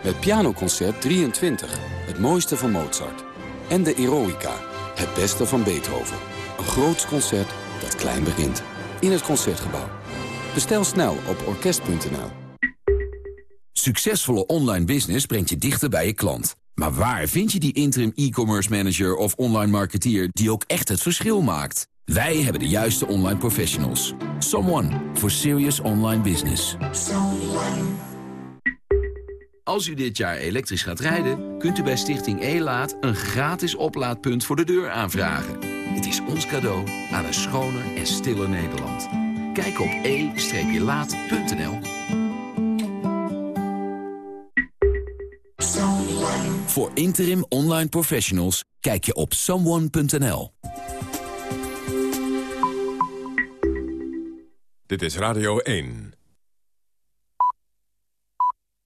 Met pianoconcert 23, het mooiste van Mozart. En de Eroica, het beste van Beethoven. Een groots concert dat klein begint. in het Concertgebouw. Bestel snel op orkest.nl. Succesvolle online business brengt je dichter bij je klant. Maar waar vind je die interim e-commerce manager of online marketeer die ook echt het verschil maakt? Wij hebben de juiste online professionals. Someone for serious online business. Als u dit jaar elektrisch gaat rijden, kunt u bij Stichting E-Laat een gratis oplaadpunt voor de deur aanvragen. Het is ons cadeau aan een schoner en stiller Nederland. Kijk op e-laat.nl. Voor interim online professionals kijk je op someone.nl. Dit is Radio 1.